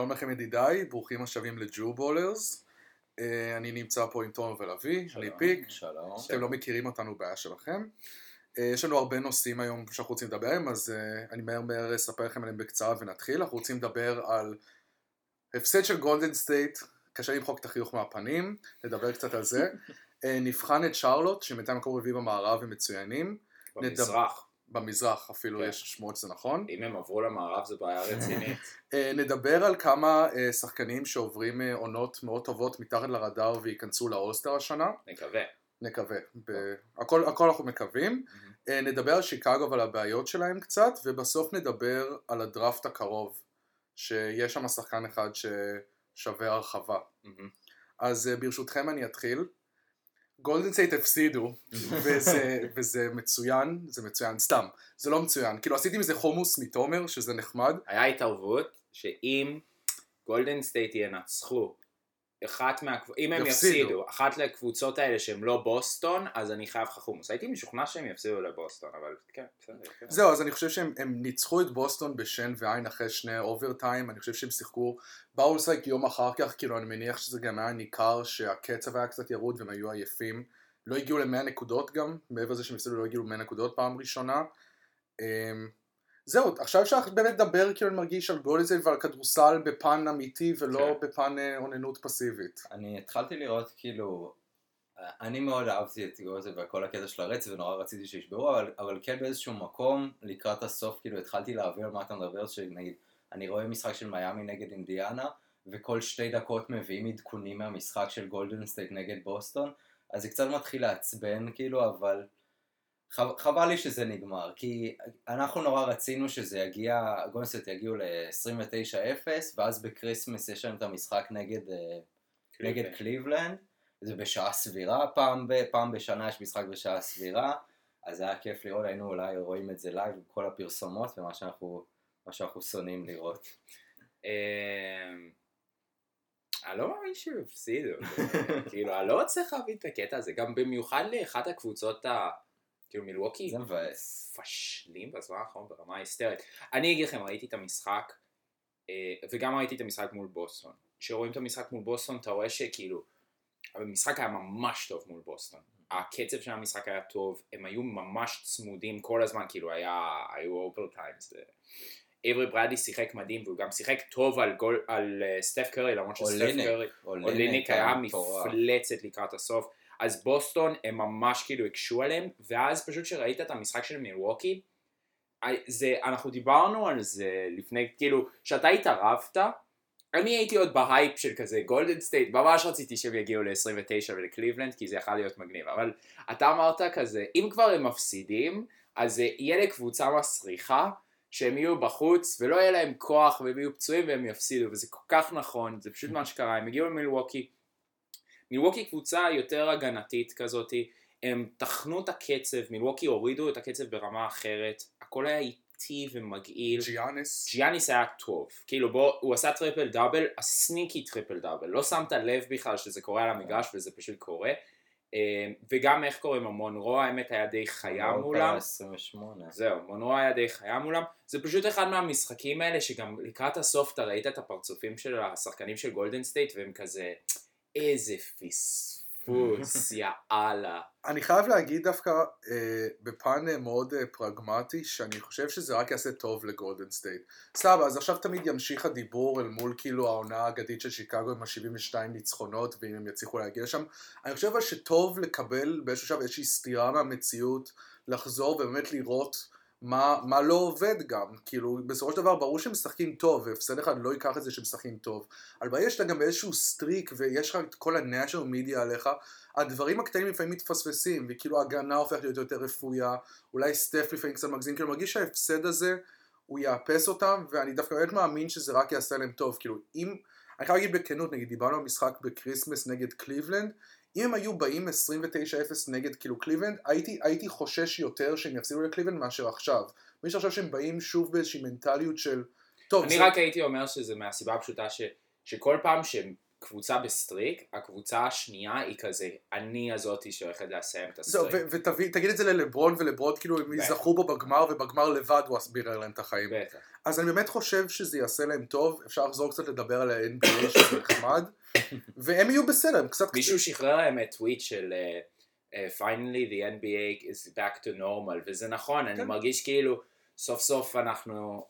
שלום לכם ידידיי, ברוכים השבים לג'ו בולרס. אה, אני נמצא פה עם תומר ולוי, אני פיק. שלום. אתם לא מכירים אותנו, בעיה שלכם. אה, יש לנו הרבה נושאים היום שאנחנו רוצים לדבר עליהם, אז אה, אני מהר מהר אספר לכם עליהם בקצרה ונתחיל. אנחנו רוצים לדבר על הפסד של גולדן סטייט, קשה למחוק את החיוך מהפנים, נדבר קצת על זה. נבחן את שרלוט, שבינתיים מקום רביעי במערב הם מצוינים. במזרח. במזרח אפילו כן. יש שמועות שזה נכון. אם הם עברו למערב זו בעיה רצינית. אה, נדבר על כמה אה, שחקנים שעוברים אה, עונות מאוד טובות מתחת לרדאר וייכנסו לאולסטר השנה. נקווה. נקווה. ב- הכל, הכל אנחנו מקווים. נדבר על שיקגו ועל הבעיות שלהם קצת, ובסוף נדבר על הדראפט הקרוב, שיש שם שחקן אחד ששווה הרחבה. אז ברשותכם אני אתחיל. גולדן סטייט הפסידו, וזה, וזה מצוין, זה מצוין, סתם, זה לא מצוין, כאילו עשיתי מזה חומוס מתומר, שזה נחמד, היה התערבות שאם גולדן סטייט ינצחו אחת מהקבוצות, אם הם יפסידו. יפסידו, אחת לקבוצות האלה שהם לא בוסטון, אז אני חייב לך חומוס. הייתי משוכנע שהם יפסידו לבוסטון, אבל כן, בסדר. כן. זהו, אז אני חושב שהם הם ניצחו את בוסטון בשן ועין אחרי שני אוברטיים, אני חושב שהם שיחקו, באו לשחק יום אחר כך, כאילו אני מניח שזה גם היה ניכר שהקצב היה קצת ירוד והם היו עייפים, לא הגיעו ל-100 נקודות גם, מעבר לזה שהם הפסידו לא הגיעו ל-100 נקודות פעם ראשונה. זהו, עכשיו אפשר באמת לדבר כאילו אני מרגיש על גולדן סטייט ועל כדורסל בפן אמיתי ולא כן. בפן אה, אוננות פסיבית. אני התחלתי לראות כאילו, אני מאוד אהבתי את גולדן סטייט וכל הקטע של הרצף ונורא רציתי שישברו, אבל, אבל כן באיזשהו מקום לקראת הסוף כאילו התחלתי להבין על מה אתה מדבר, שנגיד אני רואה משחק של מיאמי נגד אינדיאנה וכל שתי דקות מביאים עדכונים מהמשחק של גולדן סטייט נגד בוסטון, אז זה קצת מתחיל לעצבן כאילו, אבל חבל לי שזה נגמר, כי אנחנו נורא רצינו שזה יגיע, סטייט יגיעו ל-29-0 ואז ב Christmas יש להם את המשחק נגד... אה, נגד קליבלנד, זה בשעה סבירה, פעם, ב, פעם בשנה יש משחק בשעה סבירה, אז היה כיף לראות, היינו אולי רואים את זה live עם כל הפרסומות ומה שאנחנו, מה שאנחנו שונאים לראות. אני לא מאמין שהם הפסידו, כאילו, אני לא מצליח להבין את הקטע הזה, גם במיוחד לאחת הקבוצות ה... כאילו מילווקי זה מבאס. מפשלים בזמן האחרון ברמה היסטרית. אני אגיד לכם, ראיתי את המשחק, אה, וגם ראיתי את המשחק מול בוסטון. כשרואים את המשחק מול בוסטון, אתה רואה שכאילו, המשחק היה ממש טוב מול בוסטון. הקצב של המשחק היה טוב, הם היו ממש צמודים כל הזמן, כאילו היה, היו overtimes. אייברי ברדלי שיחק מדהים, והוא גם שיחק טוב על, גול, על אה, סטף קרי, למרות שסטף קרי, אוליניק היה. מפלצת לקראת הסוף. אז בוסטון הם ממש כאילו הקשו עליהם, ואז פשוט כשראית את המשחק של מילווקי, אה, זה, אנחנו דיברנו על זה לפני, כאילו, שאתה התערבת, אני הייתי עוד בהייפ של כזה גולדן סטייט, ממש רציתי שהם יגיעו ל-29 ולקליבלנד, כי זה יכול להיות מגניב, אבל אתה אמרת כזה, אם כבר הם מפסידים, אז זה יהיה לקבוצה מסריחה, שהם יהיו בחוץ, ולא יהיה להם כוח, והם יהיו פצועים והם יפסידו, וזה כל כך נכון, זה פשוט מה שקרה, הם הגיעו למילווקי, מילווקי קבוצה יותר הגנתית כזאתי, הם טחנו את הקצב, מילווקי הורידו את הקצב ברמה אחרת, הכל היה איטי ומגעיל, ג'יאנס, ג'יאניס היה טוב, כאילו בוא, הוא עשה triple double, ה sneaky triple double, לא שמת לב בכלל שזה קורה על המגרש וזה פשוט קורה, אה, וגם איך קוראים לו, מונרו האמת היה די חיה מולם, 28. זהו, מונרו היה די חיה מולם, זה פשוט אחד מהמשחקים האלה שגם לקראת הסוף אתה ראית את הפרצופים של השחקנים של גולדן סטייט והם כזה, איזה פספוס, יאללה. אני חייב להגיד דווקא אה, בפן אה, מאוד אה, פרגמטי שאני חושב שזה רק יעשה טוב לגולדן סטייט. סבבה, אז עכשיו תמיד ימשיך הדיבור אל מול כאילו העונה האגדית של שיקגו עם ה-72 ניצחונות ואם הם יצליחו להגיע לשם. אני חושב אבל שטוב לקבל באיזשהו שלב איזושהי סתירה מהמציאות, לחזור ובאמת לראות מה, מה לא עובד גם. כאילו בסופו של דבר ברור שהם משחקים טוב והפסד אחד לא ייקח את זה שהם משחקים טוב. אבל ברגע שאתה גם איזשהו streak ויש לך את כל ה-national media עליך הדברים הקטנים לפעמים מתפספסים, וכאילו ההגנה הופכת להיות יותר רפויה, אולי סטף לפעמים קצת מגזים, כאילו מרגיש שההפסד הזה, הוא יאפס אותם, ואני דווקא באמת מאמין שזה רק יעשה להם טוב, כאילו אם, אני חייב להגיד בכנות, נגיד דיברנו על משחק ב Christmas נגד קליבלנד, אם הם היו באים 29-0 נגד כאילו קליבלנד, הייתי, הייתי חושש יותר שהם יפסידו לקליבלנד מאשר עכשיו. מי שחושב שהם באים שוב באיזושהי מנטליות של, טוב, אני זה- רק הייתי אומר שזה מהסיבה הפשוטה ש, שכל פעם שהם קבוצה ב streak, הקבוצה השנייה היא כזה, אני הזאתי שהולכת לסיים את זהו, ה streak. ותגיד את זה ללברון, ולברון כאילו הם בטח. זכו בו בגמר, ובגמר לבד הוא בירר להם את החיים. בטח. אז אני באמת חושב שזה יעשה להם טוב, אפשר לחזור קצת לדבר על ה-NBA שזה נחמד, והם יהיו בסדר, הם קצת... מישהו שחרר להם את טוויט של אה, אה, finally the NBA is back to normal, וזה נכון, אני כן. מרגיש כאילו סוף סוף אנחנו,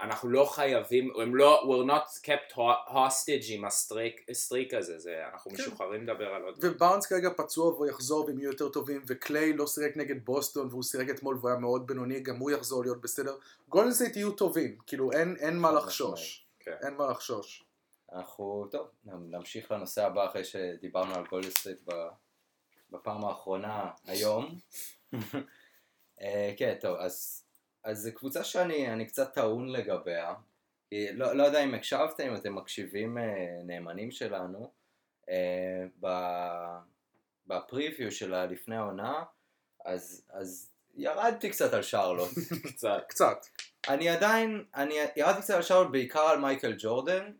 אנחנו לא חייבים, הם לא, we're not kept ho- hostage עם ה streak ה streak הזה, זה, אנחנו כן. משוחררים לדבר על עוד. ובארנס כרגע פצוע והוא יחזור והם יהיו יותר טובים, וקליי לא שיחק נגד בוסטון והוא שיחק אתמול והוא היה מאוד בינוני, גם הוא יחזור להיות בסדר. גולדנסטייט יהיו טובים, כאילו אין, אין מה לחשוש. כן. אין מה לחשוש. אנחנו, טוב, נמשיך לנושא הבא אחרי שדיברנו על גולדסטייט בפעם האחרונה היום. אה, כן, טוב, אז, אז זו קבוצה שאני אני קצת טעון לגביה. לא, לא יודע אם הקשבתם, אם אתם מקשיבים אה, נאמנים שלנו. אה, ב- בפריוויו שלה לפני העונה, אז, אז ירדתי קצת על שרלוט. קצת. קצת. אני עדיין, אני ירדתי קצת על שרלוט בעיקר על מייקל ג'ורדן.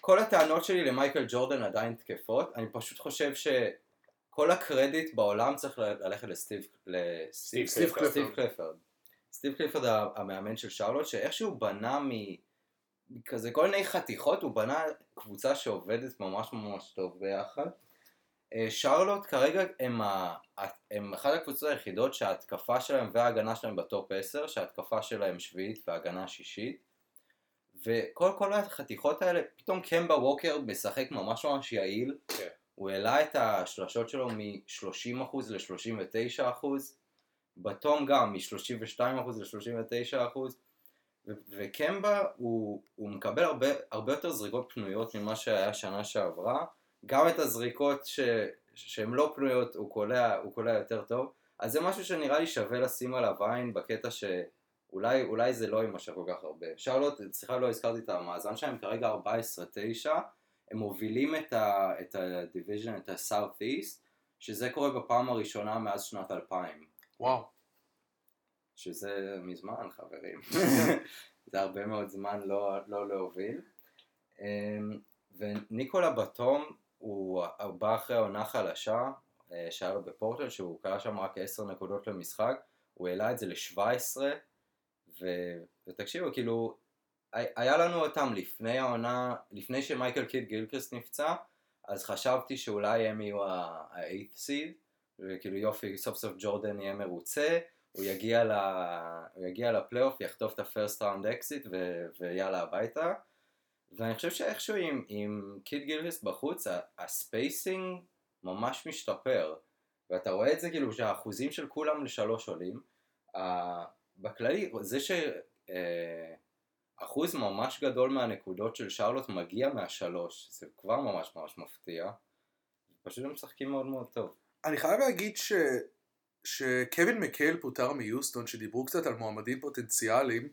כל הטענות שלי למייקל ג'ורדן עדיין תקפות, אני פשוט חושב שכל הקרדיט בעולם צריך ל- ללכת לסטיב, לסטיב סטיב קליפורד. סטיב קליפורד. המאמן של שרלוט, שאיכשהו בנה מכזה כל מיני חתיכות, הוא בנה קבוצה שעובדת ממש ממש טוב ביחד. אה, שרלוט כרגע הם, ה... הם אחת הקבוצות היחידות שההתקפה שלהם וההגנה שלהם ב top 10, שההתקפה שלהם שביעית וההגנה שישית. וכל כל החתיכות האלה, פתאום קמבה ווקר משחק ממש ממש יעיל. כן. הוא העלה את השלשות שלו מ-30% ל-39%. בתום גם מ-32% ל-39%. ו- וקמבה הוא, הוא מקבל הרבה, הרבה יותר זריקות פנויות ממה שהיה שנה שעברה. גם את הזריקות ש, שהן לא פנויות הוא קולע, הוא קולע יותר טוב. אז זה משהו שנראה לי שווה לשים עליו עין בקטע שאולי אולי זה לא יימשך כל כך הרבה. שרלוט, סליחה לא הזכרתי את המאזן שלהם, כרגע 14-9, הם מובילים את ה-division, את ה-South-East, שזה קורה בפעם הראשונה מאז שנת 2000. וואו. שזה מזמן חברים, זה הרבה מאוד זמן לא, לא להוביל. אמ, וניקולה בתום הוא בא אחרי העונה חלשה אה, שהיה לו בפורטל שהוא קלע שם רק 10 נקודות למשחק, הוא העלה את זה ל-17 ו... ותקשיבו כאילו הי- היה לנו אותם לפני העונה, לפני שמייקל קיד גילקריסט נפצע אז חשבתי שאולי הם יהיו ה-8th seed וכאילו יופי סוף סוף ג'ורדן יהיה מרוצה הוא יגיע, ל... הוא יגיע לפלייאוף, יחטוף את ה first round exit ו... ויאללה הביתה. ואני חושב שאיכשהו עם, עם קיד גילקריסט בחוץ, ה spacing ממש משתפר. ואתה רואה את זה כאילו שהאחוזים של כולם לשלוש עולים. ה- בכללי, זה שאחוז ממש גדול מהנקודות של שרלוט מגיע מהשלוש, זה כבר ממש ממש מפתיע. פשוט הם משחקים מאוד מאוד טוב. אני חייב להגיד ש... שקווין מקייל פוטר מיוסטון, שדיברו קצת על מועמדים פוטנציאליים,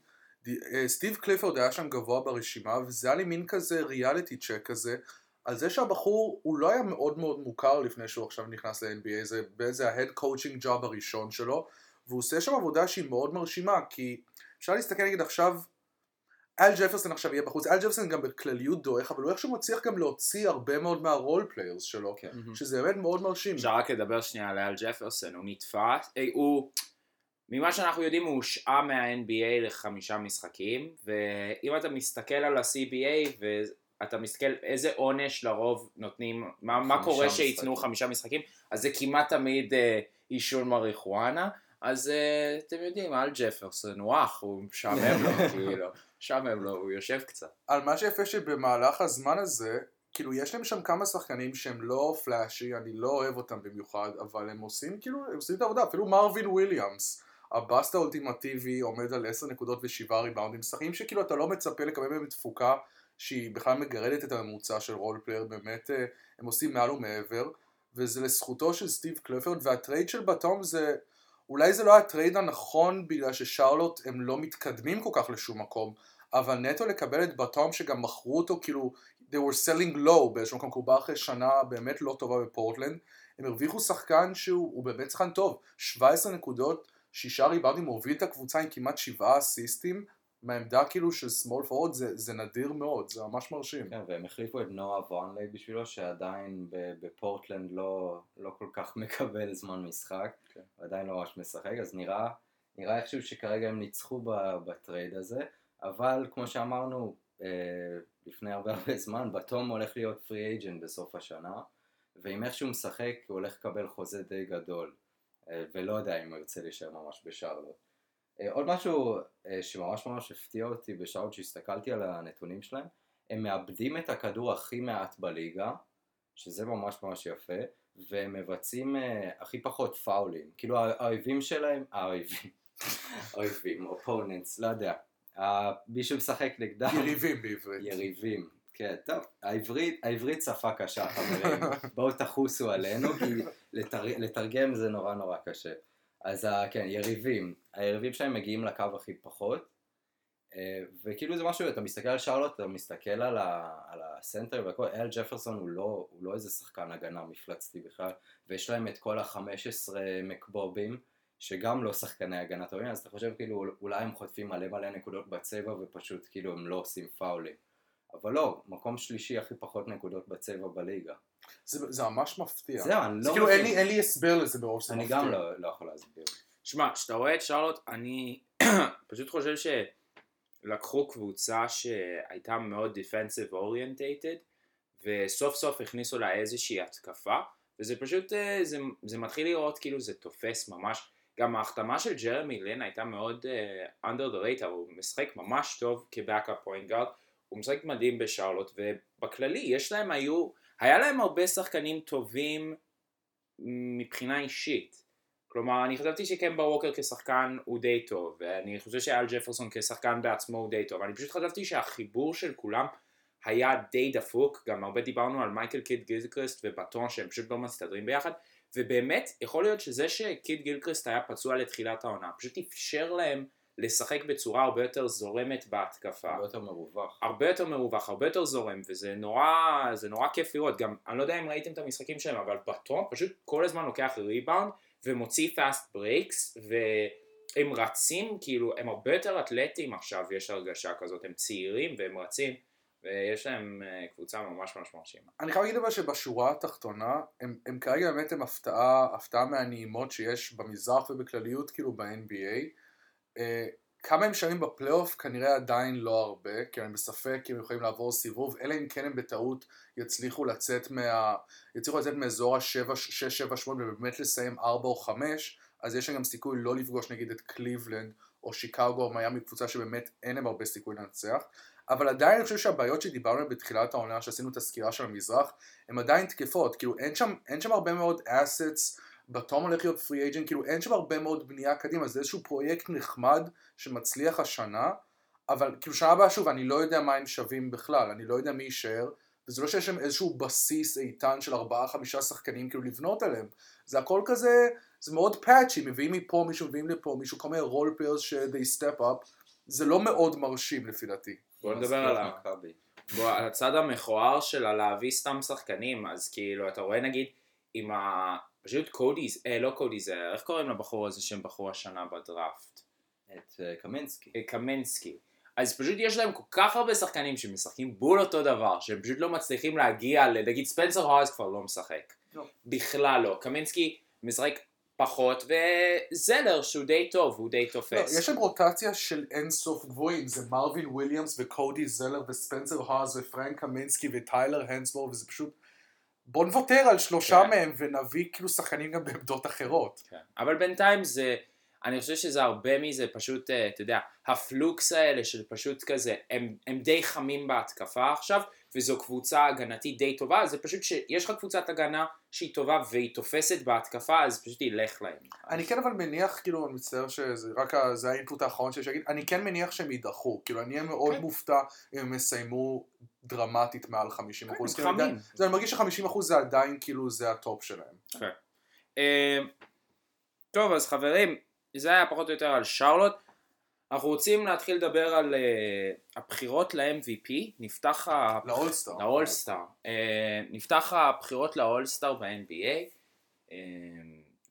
אה, סטיב קליפורד היה שם גבוה ברשימה, וזה היה לי מין כזה reality check כזה, על זה שהבחור, הוא לא היה מאוד מאוד מוכר לפני שהוא עכשיו נכנס ל-NBA, זה באיזה ה head coaching job הראשון שלו, והוא עושה שם עבודה שהיא מאוד מרשימה, כי אפשר להסתכל נגיד עכשיו, אל ג'פרסון עכשיו יהיה בחוץ, אל ג'פרסון גם בכלליות דועך, אבל הוא איכשהו מצליח גם להוציא הרבה מאוד מה role players שלו, כן. שזה באמת מאוד מרשים. אפשר רק לדבר שנייה על אל ג'פרסון, הוא נתפס, אה, הוא, ממה שאנחנו יודעים הוא הושעה מה-NBA לחמישה משחקים, ואם אתה מסתכל על ה-CBA ואתה מסתכל איזה עונש לרוב נותנים, מה, מה קורה שייתנו. חמישה משחקים, אז זה כמעט תמיד אה, עישון מריחואנה, אז אה, אתם יודעים, אל ג'פרסון הוא אח, הוא משעמם לו, כאילו, משעמם לו, הוא יושב קצת. על מה שיפה שבמהלך הזמן הזה, כאילו יש להם שם כמה שחקנים שהם לא flashy, אני לא אוהב אותם במיוחד, אבל הם עושים כאילו, הם עושים את העבודה, אפילו מרווין וויליאמס, ה bust האולטימטיבי עומד על 10 נקודות ו-7 ריבאונדים, שחקנים שכאילו אתה לא מצפה לקבל מהם תפוקה שהיא בכלל מגרדת את הממוצע של role player, באמת אה, הם עושים מעל ומעבר, וזה לזכותו של סטיב קליפורד, וה trade של בתום זה, אולי זה לא ה trade הנכון בגלל ששרלוט הם לא מתקדמים כל כך לשום מקום, אבל נטו לקבל את בתום שגם מכרו אותו כאילו they were selling low באיזשהו מקום, כי הוא בא אחרי שנה באמת לא טובה בפורטלנד, הם הרוויחו שחקן שהוא הוא באמת שחקן טוב, 17 נקודות, שישה ריבאונדים, הוביל את הקבוצה עם כמעט שבעה אסיסטים, מהעמדה כאילו של small forward זה, זה נדיר מאוד, זה ממש מרשים. כן, והם החליפו את נואה וונלי בשבילו, שעדיין בפורטלנד לא, לא כל כך מקבל זמן משחק, כן. ועדיין לא ממש משחק, אז נראה, נראה איכשהו שכרגע הם ניצחו ב trade הזה, אבל כמו שאמרנו אה, לפני הרבה הרבה זמן, בתום הולך להיות free agent בסוף השנה, ואם איכשהו משחק הוא הולך לקבל חוזה די גדול, אה, ולא יודע אם הוא ירצה להישאר ממש בשרלוט. אה, עוד משהו אה, שממש ממש הפתיע אותי בשעות שהסתכלתי על הנתונים שלהם, הם מאבדים את הכדור הכי מעט בליגה, שזה ממש ממש יפה, והם מבצעים אה, הכי פחות פאולים. כאילו האויבים שלהם, האויבים, האויבים, אופוננטס, לא יודע. מי שמשחק נגדם, יריבים בעברית. יריבים. כן, טוב, העברית, העברית שפה קשה חברים, בואו תחוסו עלינו, כי לתר, לתרגם זה נורא נורא קשה. אז ה- כן, יריבים, היריבים שלהם מגיעים לקו הכי פחות, אה, וכאילו זה משהו, אתה מסתכל על שרלוט, אתה מסתכל על, ה, על הסנטר והכל, אל ג'פרסון הוא לא, הוא לא איזה שחקן הגנה מפלצתי בכלל, ויש להם את כל ה-15 מקבובים, שגם לא שחקני הגנה טובים, אז אתה חושב כאילו אולי הם חוטפים מלא מלא נקודות בצבע ופשוט כאילו הם לא עושים פאולים. אבל לא, מקום שלישי הכי פחות נקודות בצבע בליגה. זה, זה ממש מפתיע. זהו, אני זה לא כאילו אין. לי, אין לי הסבר לזה ברוב שזה אני מפתיע. גם לא, לא יכול להסביר. שמע, כשאתה רואה את שרלוט, אני פשוט חושב שלקחו קבוצה שהייתה מאוד defensive orientated, וסוף סוף הכניסו לה איזושהי התקפה, וזה פשוט, אה, זה, זה מתחיל לראות כאילו זה תופס ממש. גם ההחתמה של ג'רמי לין הייתה מאוד uh, under the radar, הוא משחק ממש טוב כ backup point guard, הוא משחק מדהים בשרלוט, ובכללי יש להם היו, היה להם הרבה שחקנים טובים מבחינה אישית. כלומר, אני חשבתי שקמבה ווקר כשחקן הוא די טוב, ואני חושב שאל ג'פרסון כשחקן בעצמו הוא די טוב, אני פשוט חשבתי שהחיבור של כולם היה די דפוק, גם הרבה דיברנו על מייקל קיד גילקריסט ובתום שהם פשוט לא מסתדרים ביחד, ובאמת יכול להיות שזה שקיד גילקריסט היה פצוע לתחילת העונה, פשוט אפשר להם לשחק בצורה הרבה יותר זורמת בהתקפה. הרבה יותר מרווח. הרבה יותר מרווח, הרבה יותר זורם, וזה נורא, זה נורא כיף לראות. גם, אני לא יודע אם ראיתם את המשחקים שלהם, אבל בתום פשוט כל הזמן לוקח ריבאונד ומוציא fast breaks, והם רצים, כאילו, הם הרבה יותר אתלטים עכשיו, יש הרגשה כזאת, הם צעירים והם רצים, ויש להם אה, קבוצה ממש ממש מרשימה. אני חייב להגיד אבל שבשורה התחתונה, הם, הם כרגע באמת הם הפתעה, הפתעה מהנעימות שיש במזרח ובכלליות כאילו ב-NBA. אה, כמה הם שווים בפלייאוף כנראה עדיין לא הרבה, כי אני בספק אם הם יכולים לעבור סיבוב, אלא אם כן הם בטעות יצליחו לצאת מה... יצליחו לצאת מאזור ה-7, 6, 7, 8 ובאמת לסיים 4 או 5, אז יש להם גם סיכוי לא לפגוש נגיד את קליבלנד או שיקגו או מיאמי קבוצה שבאמת אין להם הרבה סיכוי לנצח. אבל עדיין אני חושב שהבעיות שדיברנו עליהן בתחילת העונה, שעשינו את הסקירה של המזרח, הן עדיין תקפות, כאילו אין שם, אין שם הרבה מאוד assets, בתום הולך להיות פרי אייג'נט, כאילו אין שם הרבה מאוד בנייה קדימה, זה איזשהו פרויקט נחמד שמצליח השנה, אבל כאילו שנה הבאה שוב, אני לא יודע מה הם שווים בכלל, אני לא יודע מי יישאר, וזה לא שיש שם איזשהו בסיס איתן של ארבעה חמישה שחקנים כאילו לבנות עליהם, זה הכל כזה, זה מאוד patchy, מביאים מפה מישהו, מביאים לפה מישהו, כל מיני role players ש-they step up, זה לא מאוד מרשים לפי דעתי. בוא נדבר על ה... מכבי. בוא, על הצד המכוער שלה להביא סתם שחקנים, אז כאילו, אתה רואה נגיד, עם ה... פשוט קודיז, אה, לא קודיז, אה, איך קוראים לבחור הזה שהם בחרו השנה בדראפט? את אה, קמינסקי. אה, קמנסקי. אז פשוט יש להם כל כך הרבה שחקנים שמשחקים בול אותו דבר, שהם פשוט לא מצליחים להגיע, נגיד ספנסר הוז כבר לא משחק. לא. בכלל לא. קמנסקי משחק פחות, וזלר שהוא די טוב, הוא די לא, תופס. יש להם רוטציה של אין סוף גבוהים, זה מרווין וויליאמס וקודי זלר וספנסר הוז ופרנק קמינסקי וטיילר הנסבור, וזה פשוט... בוא נוותר על שלושה כן. מהם ונביא כאילו שחקנים גם בעמדות אחרות. כן. אבל בינתיים זה, אני חושב שזה הרבה מזה פשוט, אה, אתה יודע, ה flukes האלה של פשוט כזה, הם, הם די חמים בהתקפה עכשיו, וזו קבוצה הגנתית די טובה, זה פשוט שיש לך קבוצת הגנה שהיא טובה והיא תופסת בהתקפה, אז פשוט ילך להם. אני כן אבל מניח, כאילו, אני מצטער שזה רק ה- זה ה input האחרון שיש להגיד, אני כן מניח שהם ידעכו, כאילו, אני אהיה מאוד כן. מופתע אם הם יסיימו דרמטית מעל 50%. כן, כאילו, הם אני. זה, אני מרגיש ש-50% זה עדיין כאילו, זה הטופ שלהם. אה, טוב, אז חברים, זה היה פחות או יותר על שרלוט. אנחנו רוצים להתחיל לדבר על אה, הבחירות ל-MVP, נפתח ה... לאולסטאר. לאולסטאר. אה, נפתח הבחירות לאולסטאר ב-NBA, אה,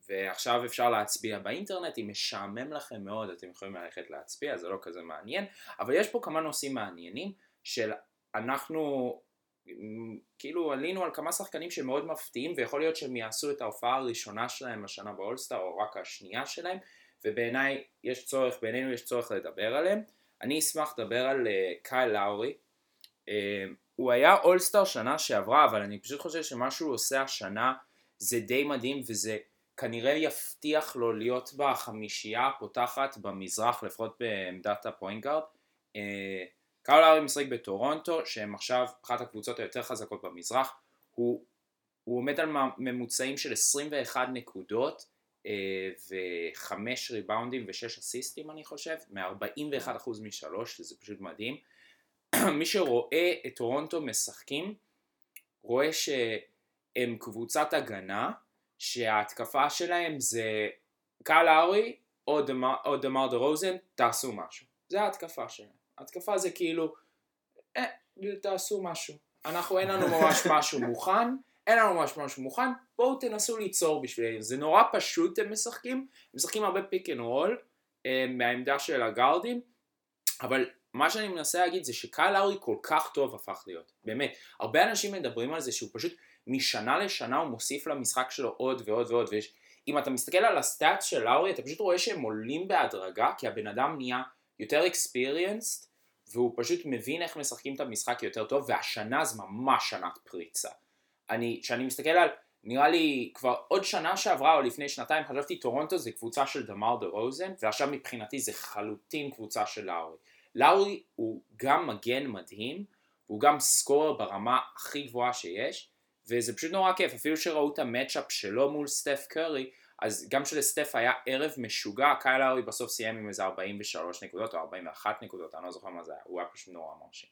ועכשיו אפשר להצביע באינטרנט, אם משעמם לכם מאוד אתם יכולים ללכת להצביע, זה לא כזה מעניין, אבל יש פה כמה נושאים מעניינים של אנחנו כאילו עלינו על כמה שחקנים שמאוד מפתיעים ויכול להיות שהם יעשו את ההופעה הראשונה שלהם השנה באולסטאר או רק השנייה שלהם ובעיניי יש צורך, בעינינו יש צורך לדבר עליהם. אני אשמח לדבר על uh, קייל לאורי. Uh, הוא היה אולסטאר שנה שעברה אבל אני פשוט חושב שמה שהוא עושה השנה זה די מדהים וזה כנראה יבטיח לו להיות בחמישייה הפותחת במזרח לפחות בעמדת ה point guard. אה, קייל לאורי משחק בטורונטו, שהם עכשיו אחת הקבוצות היותר חזקות במזרח, הוא, הוא עומד על ממוצעים של 21 נקודות ו-5 ריבאונדים ו-6 אסיסטים אני חושב, מ-41% משלוש, שזה פשוט מדהים. מי שרואה את טורונטו משחקים, רואה שהם קבוצת הגנה, שההתקפה שלהם זה קייל לאורי או דמאר דרוזן, תעשו משהו. זה ההתקפה שלהם. התקפה זה כאילו, אה, תעשו משהו. אנחנו אין לנו ממש משהו מוכן, אין לנו ממש משהו מוכן, בואו תנסו ליצור בשבילנו. זה נורא פשוט הם משחקים, הם משחקים הרבה pick and roll מהעמדה של הגארדים, אבל מה שאני מנסה להגיד זה שקייל לאורי כל כך טוב הפך להיות, באמת. הרבה אנשים מדברים על זה שהוא פשוט משנה לשנה הוא מוסיף למשחק שלו עוד ועוד ועוד, ויש... אם אתה מסתכל על ה stats של לאורי אתה פשוט רואה שהם עולים בהדרגה כי הבן אדם נהיה יותר experienced והוא פשוט מבין איך משחקים את המשחק יותר טוב, והשנה זה ממש שנת פריצה. אני, כשאני מסתכל על, נראה לי כבר עוד שנה שעברה או לפני שנתיים חשבתי טורונטו זה קבוצה של דמאר דרוזן, ועכשיו מבחינתי זה חלוטין קבוצה של לאורי. לאורי הוא גם מגן מדהים, הוא גם scorer ברמה הכי גבוהה שיש, וזה פשוט נורא כיף, אפילו שראו את ה matchup שלו מול סטף קרי, אז גם שלסטף היה ערב משוגע, קייל לאורי בסוף סיים עם איזה 43 נקודות או 41 נקודות, אני לא זוכר מה זה היה, הוא היה פשוט נורא מרשים.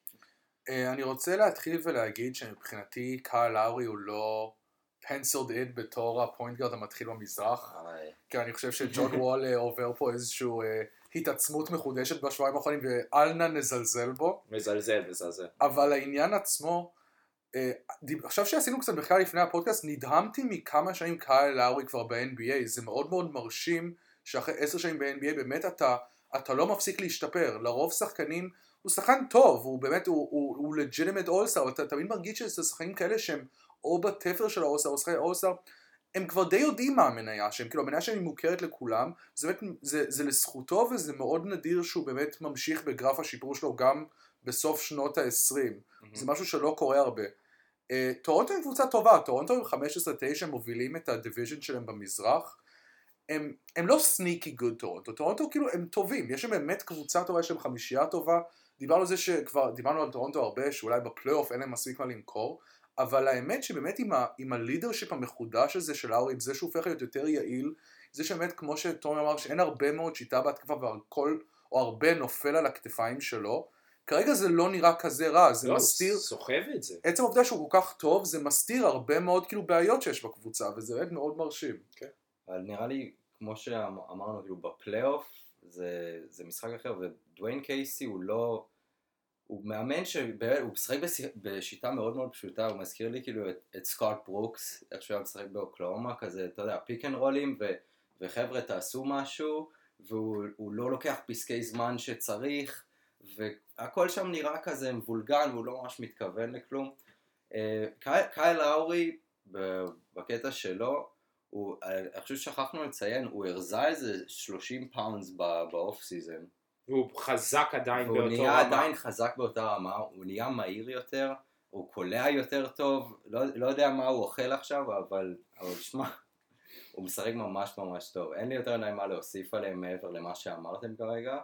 אה, אני רוצה להתחיל ולהגיד שמבחינתי קייל לאורי הוא לא penciled in בתור ה point guard המתחיל במזרח, כי אני חושב שג'ון וול אה, עובר פה איזושהי אה, התעצמות מחודשת בשבועיים האחרונים ואל נא נזלזל בו. מזלזל, מזלזל. אבל העניין עצמו, עכשיו שעשינו קצת מחקר לפני הפודקאסט, נדהמתי מכמה שנים קהל לאורי כבר ב-NBA, זה מאוד מאוד מרשים שאחרי עשר שנים ב-NBA באמת אתה, אתה לא מפסיק להשתפר, לרוב שחקנים, הוא שחקן טוב, הוא באמת, הוא, הוא, הוא legitimate all-star, אבל אתה תמיד מרגיש שזה שחקנים כאלה שהם או בתפר של ה-all-star או שחקני all-star, הם כבר די יודעים מה המניה שהם, כאילו המניה שלהם מוכרת לכולם, זה באמת, זה, זה לזכותו וזה מאוד נדיר שהוא באמת ממשיך בגרף השיפור שלו גם בסוף שנות ה-20, mm-hmm. זה משהו שלא קורה הרבה. אה, טורונטו הם קבוצה טובה, טורונטו הם 15-9 מובילים את ה division שלהם במזרח. הם, הם לא sneaky good טורונטו, טורונטו כאילו הם טובים, יש להם באמת קבוצה טובה, יש להם חמישייה טובה. דיברנו על זה שכבר, דיברנו על טורונטו הרבה, שאולי בפלייאוף אין להם מספיק מה למכור, אבל האמת שבאמת עם, ה, עם ה leadership המחודש הזה של לאורי, זה שהוא הופך להיות יותר יעיל, זה שבאמת כמו שטומי אמר, שאין הרבה מאוד שיטה בהתקפה והכל, או הרבה נופל על הכתפיים שלו, כרגע זה לא נראה כזה רע, זה לא, מסתיר... הוא סוחב את זה. עצם העובדה שהוא כל כך טוב, זה מסתיר הרבה מאוד כאילו בעיות שיש בקבוצה, וזה באמת מאוד מרשים. כן. אבל נראה לי, כמו שאמרנו, כאילו בפלייאוף, זה, זה משחק אחר, ודוויין קייסי הוא לא... הוא מאמן שהוא משחק בשיטה מאוד מאוד פשוטה, הוא מזכיר לי כאילו את, את סקוט ברוקס, איך שהוא היה משחק באוקלהומה, כזה, אתה יודע, pick and roll ים, ו, וחבר'ה תעשו משהו, והוא לא לוקח פסקי זמן שצריך, והכל שם נראה כזה מבולגן והוא לא ממש מתכוון לכלום. אה, קייל לאורי בקטע שלו, הוא, אני חושב ששכחנו לציין, הוא הרזה איזה 30 pounds ב off season. והוא חזק עדיין באותו רמה. הוא נהיה עדיין חזק באותה רמה, הוא נהיה מהיר יותר, הוא קולע יותר טוב, לא, לא יודע מה הוא אוכל עכשיו, אבל, אבל שמע, הוא משחק ממש ממש טוב. אין לי יותר מדי מה להוסיף עליהם מעבר למה שאמרתם כרגע.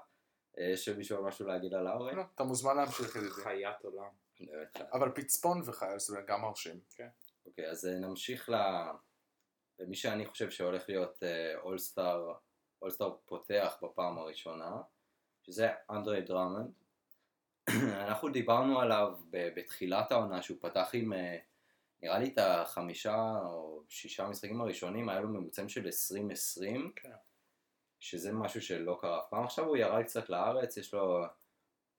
אה, יש למישהו משהו להגיד על האורי? לא, אתה מוזמן להמשיך את זה. חיית עולם. אבל פצפון וחייל זה גם מרשים. כן. אוקיי, אז אה, נמשיך למי שאני חושב שהולך להיות אולסטאר, אה, אולסטאר פותח בפעם הראשונה, שזה אנדרי דרמנד. אנחנו דיברנו עליו בתחילת העונה שהוא פתח עם נראה לי את החמישה או שישה משחקים הראשונים היה לו ממוצעים של 2020 כן. שזה משהו שלא קרה אף פעם. עכשיו הוא ירד קצת לארץ, יש לו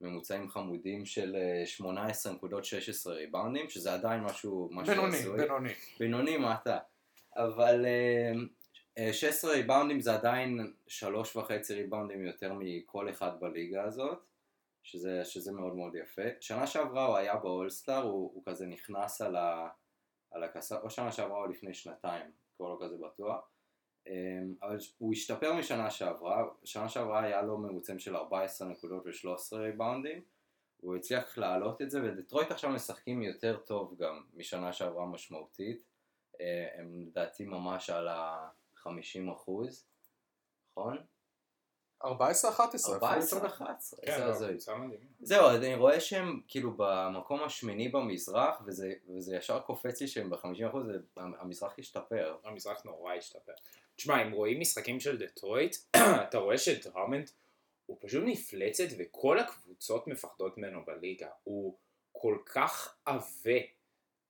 ממוצעים חמודים של 18 אה, נקודות 16 ריבאונדים, שזה עדיין משהו, משהו בינוני, עשוי. בינוני. בינוני, מה אתה? אבל אה, אה, 16 ריבאונדים זה עדיין שלוש וחצי ריבאונדים יותר מכל אחד בליגה הזאת, שזה, שזה מאוד מאוד יפה. שנה שעברה הוא היה באולסטאר, הוא, הוא כזה נכנס על, ה, על הכסף, או שנה שעברה או לפני שנתיים, כבר לא כזה בטוח. אמ, אבל הוא השתפר משנה שעברה, שנה שעברה היה לו ממוצעים של 14 נקודות ו-13 ריבאונדים, הוא הצליח להעלות את זה, ודטרויט עכשיו משחקים יותר טוב גם משנה שעברה משמעותית, אה, הם לדעתי ממש על ה-50 אחוז, נכון? 14-11. 14 11 כן, לא. זהו, אז אני רואה שהם כאילו במקום השמיני במזרח, וזה, וזה ישר קופץ לי שהם ב-50% והמזרח השתפר. המזרח נורא השתפר. תשמע, אם רואים משחקים של דטרויט, אתה רואה שדראמונד הוא פשוט מפלצת וכל הקבוצות מפחדות ממנו בליגה. הוא כל כך עבה.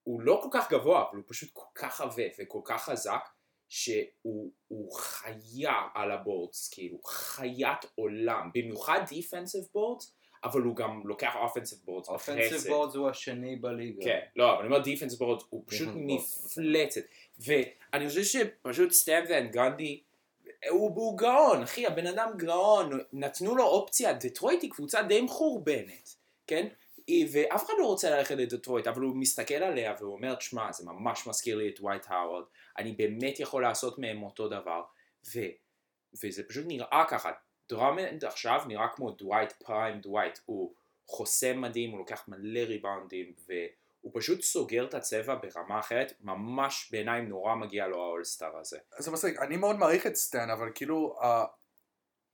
הוא לא כל כך גבוה, אבל הוא פשוט כל כך עבה וכל כך חזק, שהוא הוא חיה על ה boards, כאילו, חיית עולם. במיוחד defensive boards, אבל הוא גם לוקח offensive boards offensive boards הוא השני בליגה. כן, לא, אבל אני אומר defensive board הוא פשוט boards. מפלצת. ואני חושב שפשוט סטן ואן גנדי, הוא, הוא גאון, אחי, הבן אדם גאון, נתנו לו אופציה, דטרויט היא קבוצה די מחורבנת, כן? ואף אחד לא רוצה ללכת לדטרויט, אבל הוא מסתכל עליה והוא אומר, תשמע, זה ממש מזכיר לי את דווייט האוורד, אני באמת יכול לעשות מהם אותו דבר, ו, וזה פשוט נראה ככה. דראמונד עכשיו נראה כמו דווייט prime דווייט, הוא חוסם מדהים, הוא לוקח מלא ריבאונדים, והוא פשוט סוגר את הצבע ברמה אחרת, ממש בעיניי נורא מגיע לו האולסטאר הזה. זה מצחיק, אני מאוד מעריך את סטן, אבל כאילו,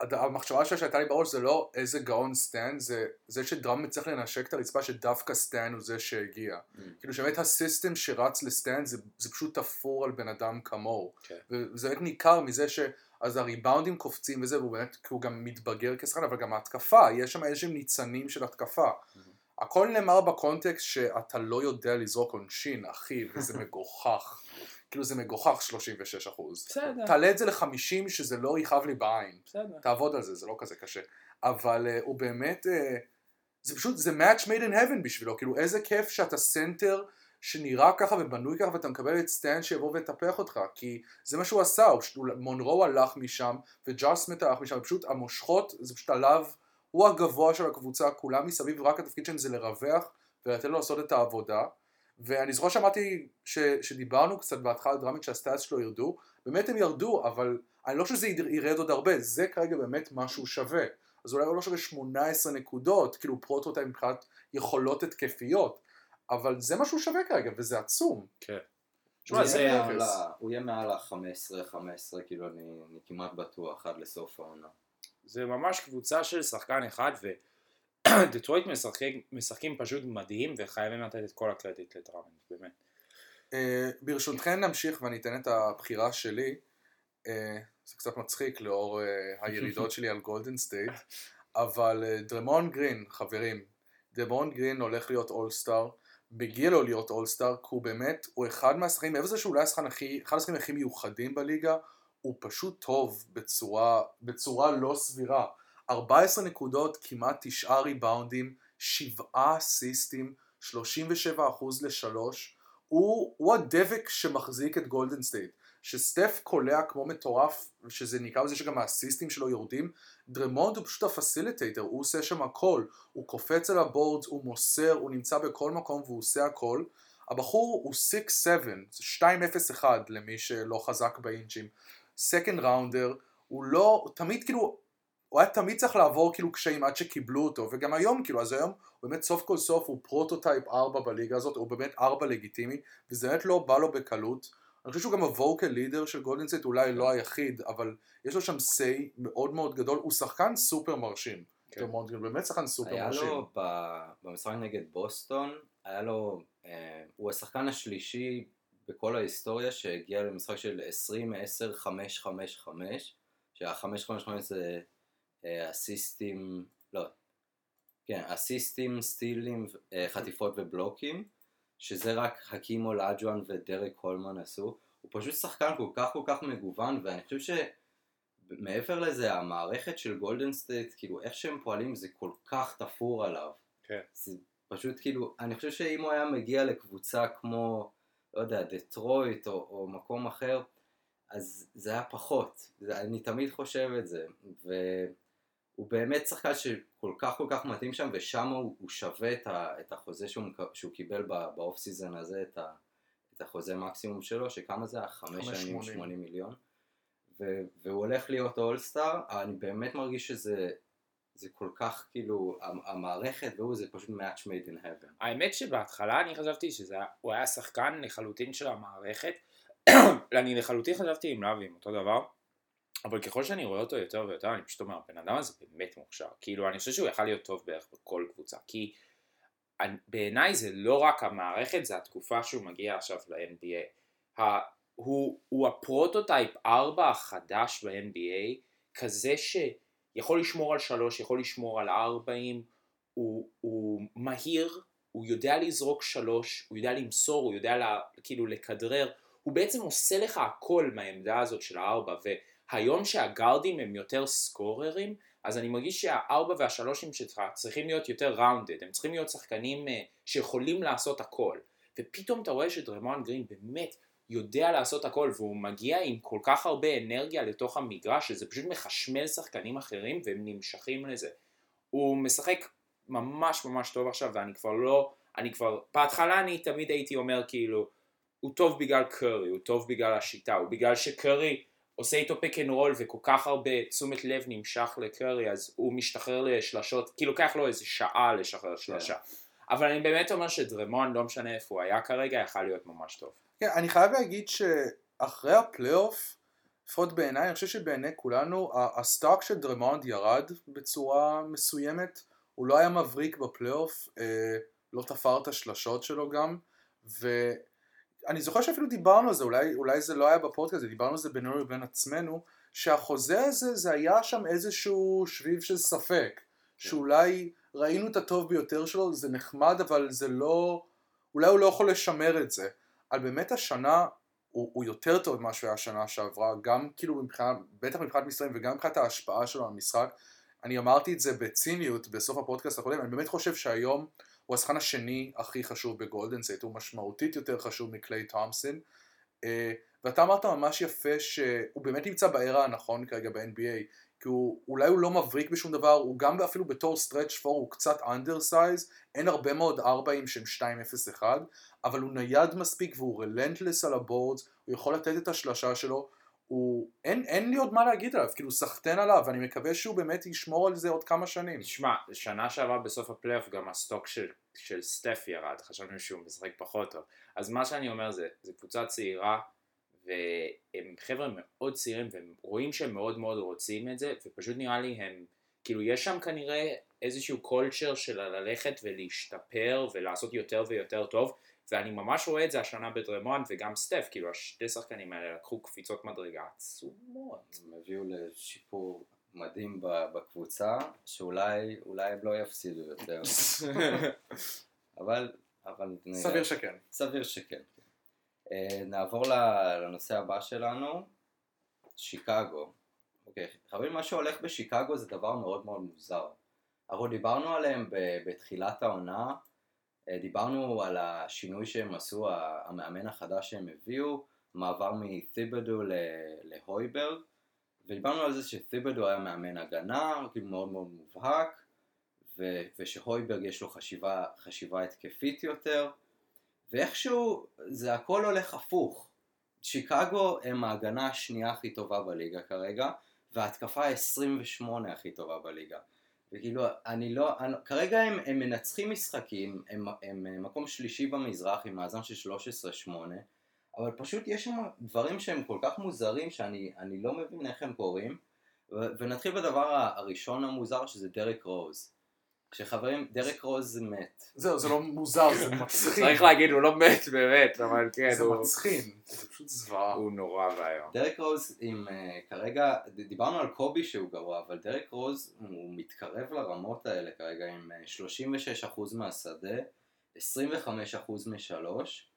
המחשבה שלה שהייתה לי בראש זה לא איזה גאון סטן, זה זה שדראמונד צריך לנשק את הרצפה שדווקא סטן הוא זה שהגיע. Mm. כאילו שבאמת ה system שרץ לסטן זה, זה פשוט תפור על בן אדם כמוהו. כן. וזה באמת ניכר מזה ש... אז הריבאונדים קופצים וזה, והוא באמת, כי הוא גם מתבגר כשחקן, אבל גם ההתקפה, יש שם איזשהם ניצנים של התקפה. הכל נאמר בקונטקסט שאתה לא יודע לזרוק עונשין, אחי, וזה מגוחך. כאילו זה מגוחך 36 אחוז. בסדר, תעלה את זה ל-50 שזה לא יכאב לי בעין. בסדר. תעבוד על זה, זה לא כזה קשה. אבל uh, הוא באמת, uh, זה פשוט, זה match made in heaven בשבילו, כאילו איזה כיף שאתה סנטר שנראה ככה ובנוי ככה ואתה מקבל את סטן שיבוא ויטפח אותך, כי זה מה שהוא עשה, הוא פשוט, מונרו הלך משם וג'וש סמית הלך משם, פשוט המושכות זה פשוט עליו, הוא הגבוה של הקבוצה, כולם מסביב, רק התפקיד שלהם זה לרווח ולתת לו לעשות את העבודה. ואני זוכר שאמרתי ש, שדיברנו קצת בהתחלה על דראמונד שה stats שלו ירדו, באמת הם ירדו, אבל אני לא חושב שזה יר- ירד עוד הרבה, זה כרגע באמת מה שהוא שווה. אז אולי הוא לא שווה 18 נקודות, כאילו prototype מבחינת יכולות התקפיות, אבל זה מה שהוא שווה כרגע, וזה עצום. כן. הוא תשמע, זה... יהיה. מעל ה- הוא יהיה מעל ה-15-15, כאילו אני אני כמעט בטוח עד לסוף העונה. זה ממש קבוצה של שחקן אחד, ודטרויט משחקים, משחקים פשוט מדהים, וחייבים לתת את כל הקרדיט לדראמונד, באמת. אה, ברשותכם נמשיך ואני אתן את הבחירה שלי. אה, זה קצת מצחיק לאור אה, הירידות שלי על גולדן סטייט, אבל דריימונד גרין, חברים, דריימונד גרין הולך להיות אולסטאר, מגיע לו להיות אולסטאר, כי הוא באמת, הוא אחד מהשחקנים, מעבר לזה שהוא אולי השחקן הכי, אחד השחקנים הכי מיוחדים בליגה, הוא פשוט טוב בצורה, בצורה לא סבירה. 14 נקודות, כמעט 9 ריבאונדים, 7 אסיסטים, 37% ל-3, הוא, הוא הדבק שמחזיק את גולדן סטייט. שסטף קולע כמו מטורף, שזה ניכר בזה שגם האסיסטים שלו יורדים, דריימונד הוא פשוט ה facilitator, הוא עושה שם הכל, הוא קופץ על ה boards, הוא מוסר, הוא נמצא בכל מקום והוא עושה הכל. הבחור הוא 6-7, זה 2-0-1 למי שלא חזק באינצ'ים, second rounder, הוא לא, הוא תמיד כאילו, הוא היה תמיד צריך לעבור כאילו קשיים עד שקיבלו אותו, וגם היום כאילו, אז היום הוא באמת סוף כל סוף הוא prototype 4 בליגה הזאת, הוא באמת 4 לגיטימי, וזה באמת לא בא לו בקלות. אני חושב שהוא גם ה vocal leader של גולדן סטייט, אולי לא היחיד, אבל יש לו שם say מאוד מאוד גדול, הוא שחקן סופר מרשים. כן. הוא באמת שחקן סופר היה מרשים. לו ב- במשחק נגד בוסטון, היה לו, אה, הוא השחקן השלישי בכל ההיסטוריה שהגיע למשחק של 20-10-5-5-5, שה-5-5-5 זה אה, אסיסטים, לא, כן, אסיסטים, סטילים, אה, חטיפות ובלוקים, שזה רק חכים אולג'ואן ודרק הולמן עשו, הוא פשוט שחקן כל כך כל כך מגוון, ואני חושב שמעבר לזה, המערכת של גולדן סטייט, כאילו איך שהם פועלים זה כל כך תפור עליו. כן. זה פשוט כאילו, אני חושב שאם הוא היה מגיע לקבוצה כמו, לא יודע, דטרויט או, או מקום אחר, אז זה היה פחות, אני תמיד חושב את זה, והוא באמת שחקן שכל כך כל כך מתאים שם, ושם הוא, הוא שווה את, ה, את החוזה שהוא, שהוא קיבל ב off season הזה, את, ה, את החוזה מקסימום שלו, שכמה זה היה? חמש שנים, שמונים מיליון. ו- והוא הולך להיות אולסטאר, אני באמת מרגיש שזה זה כל כך כאילו, המערכת והוא זה פשוט match made in heaven. האמת שבהתחלה אני חשבתי שהוא היה שחקן לחלוטין של המערכת, אני לחלוטין חשבתי עם לאבי, אותו דבר, אבל ככל שאני רואה אותו יותר ויותר אני פשוט אומר, הבן אדם הזה באמת מוכשר, כאילו אני חושב שהוא יכל להיות טוב בערך בכל קבוצה, כי בעיניי זה לא רק המערכת, זה התקופה שהוא מגיע עכשיו ל-NBA. הוא, הוא ה prototype 4 החדש ב-NBA, כזה שיכול לשמור על שלוש, יכול לשמור על ארבעים, הוא, הוא מהיר, הוא יודע לזרוק שלוש, הוא יודע למסור, הוא יודע לה, כאילו לכדרר, הוא בעצם עושה לך הכל מהעמדה הזאת של הארבע, והיום שהגארדים הם יותר סקוררים, אז אני מרגיש שהארבע והשלושים שלך צריכים להיות יותר rounded, הם צריכים להיות שחקנים uh, שיכולים לעשות הכל. ופתאום אתה רואה שדריימונד גרין באמת יודע לעשות הכל והוא מגיע עם כל כך הרבה אנרגיה לתוך המגרש שזה פשוט מחשמל שחקנים אחרים והם נמשכים לזה. הוא משחק ממש ממש טוב עכשיו ואני כבר לא, אני כבר, בהתחלה אני תמיד הייתי אומר כאילו הוא טוב בגלל קורי, הוא טוב בגלל השיטה, הוא בגלל שקורי עושה איתו pick and roll וכל כך הרבה תשומת לב נמשך לקורי אז הוא משתחרר לשלשות, כאילו לוקח לו איזה שעה לשחרר כן. שלושה. אבל אני באמת אומר שדריימונד לא משנה איפה הוא היה כרגע יכול להיות ממש טוב. כן, אני חייב להגיד שאחרי הפלייאוף, לפחות בעיניי, אני חושב שבעיני כולנו, ה stock של דריימונד ירד בצורה מסוימת, הוא לא היה מבריק בפלייאוף, אה, לא תפר את השלשות שלו גם, ואני זוכר שאפילו דיברנו על זה, אולי, אולי זה לא היה בפודקאסט, דיברנו על זה בינינו לבין עצמנו, שהחוזה הזה, זה היה שם איזשהו שביב של ספק, כן. שאולי ראינו את הטוב ביותר שלו, זה נחמד, אבל זה לא, אולי הוא לא יכול לשמר את זה. אבל באמת השנה הוא, הוא יותר טוב ממה שהוא היה השנה שעברה, גם כאילו מבחינת, בטח מבחינת מספרים וגם מבחינת ההשפעה שלו על המשחק. אני אמרתי את זה בציניות בסוף הפודקאסט הקודם, אני באמת חושב שהיום הוא השחקן השני הכי חשוב בגולדן סטייט, הוא משמעותית יותר חשוב מקליי תומסון. אה, ואתה אמרת ממש יפה שהוא באמת נמצא ב era הנכון כרגע ב-NBA, כי הוא, אולי הוא לא מבריק בשום דבר, הוא גם אפילו בתור stretch four הוא קצת undersize, אין הרבה מאוד ארבעים שהם 2-0-1, אבל הוא נייד מספיק והוא relentless על ה boards, הוא יכול לתת את השלשה שלו, הוא, אין, אין לי עוד מה להגיד עליו, כאילו סחטיין עליו, ואני מקווה שהוא באמת ישמור על זה עוד כמה שנים. תשמע, שנה שעברה בסוף הפלייאוף גם ה stock של, של סטף ירד, חשבנו שהוא משחק פחות טוב. אז מה שאני אומר זה, זה קבוצה צעירה, והם חבר'ה מאוד צעירים, והם רואים שהם מאוד מאוד רוצים את זה, ופשוט נראה לי הם, כאילו יש שם כנראה איזשהו קולצ'ר של ללכת ולהשתפר ולעשות יותר ויותר טוב, ואני ממש רואה את זה השנה בדרמון וגם סטף, כאילו השתי שחקנים האלה לקחו קפיצות מדרגה עצומות. הם הביאו לשיפור מדהים בקבוצה, שאולי הם לא יפסידו יותר. אבל, אבל... סביר שכן. סביר שכן. אה, נעבור לנושא הבא שלנו, שיקגו. אוקיי, חברים, מה שהולך בשיקגו זה דבר מאוד מאוד מוזר. אנחנו דיברנו עליהם בתחילת העונה, אה, דיברנו על השינוי שהם עשו, המאמן החדש שהם הביאו, מעבר מתיבדו להויברג, ודיברנו על זה שתיבדו היה מאמן הגנה, כאילו מאוד מאוד מובהק, ושהויברג יש לו חשיבה, חשיבה התקפית יותר, ואיכשהו זה הכל הולך הפוך. שיקגו הם ההגנה השנייה הכי טובה בליגה כרגע, וההתקפה ה-28 הכי טובה בליגה. וכאילו, אני לא, אני, כרגע הם, הם מנצחים משחקים, הם, הם, הם מקום שלישי במזרח עם מאזן של 13-8, אבל פשוט יש שם דברים שהם כל כך מוזרים שאני לא מבין איך הם קורים, ונתחיל בדבר הראשון המוזר שזה דרק רוז. כשחברים, דרק רוז מת. זהו, זה לא מוזר, זה מצחין. צריך להגיד, הוא לא מת באמת, אבל כן, הוא... זה מצחין, זה פשוט זוועה. הוא נורא ואיום. דרק רוז עם, uh, כרגע, דיברנו על קובי שהוא גרוע, אבל דרק רוז הוא מתקרב לרמות האלה כרגע עם 36% אה, מהשדה, 25% משלוש,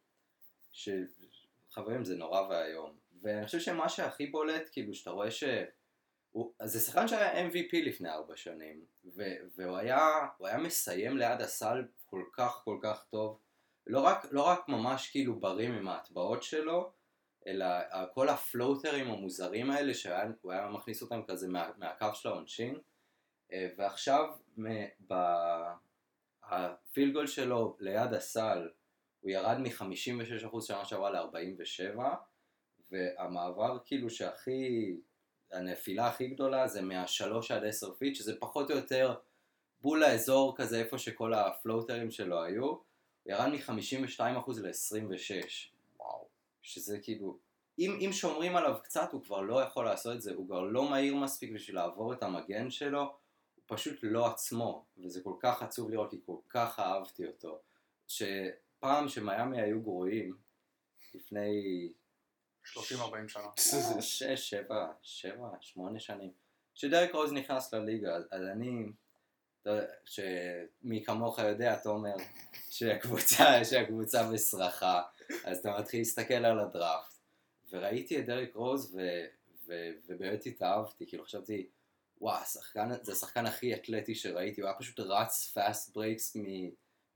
שחברים זה נורא ואיום. ואני חושב שמה שהכי בולט, כאילו, שאתה רואה ש... הוא, זה שחקן שהיה MVP לפני ארבע שנים, ו, והוא היה, היה מסיים ליד הסל כל כך כל כך טוב, לא רק, לא רק ממש כאילו בריא עם ההטבעות שלו, אלא כל הפלוטרים המוזרים האלה שהוא היה מכניס אותם כזה מה, מהקו של העונשין. אה, ועכשיו הפילד גול שלו ליד הסל הוא ירד מ-56% שנה שעברה ל-47 והמעבר כאילו שהכי, הנפילה הכי גדולה זה מה-3 עד 10 feet שזה פחות או יותר בול האזור כזה איפה שכל הפלוטרים שלו היו, ירד מ-52% ל-26 וואו. שזה כאילו אם, אם שומרים עליו קצת הוא כבר לא יכול לעשות את זה, הוא כבר לא מהיר מספיק בשביל לעבור את המגן שלו, הוא פשוט לא עצמו, וזה כל כך עצוב לראות כי כל כך אהבתי אותו, שפעם שמיאמי היו גרועים, לפני 30-40 שנה. 6, 7, 7, 8 שנים, שדרק רוז נכנס לליגה, אז אני, שמי כמוך יודע, תומר, שהקבוצה, שהקבוצה מסריחה, אז אתה מתחיל להסתכל על הדראפט. וראיתי את דרק רוז ו, ו, ובאמת התאהבתי, כאילו חשבתי, וואו, השחקן, זה השחקן הכי אתלטי שראיתי, הוא היה פשוט רץ fast breaks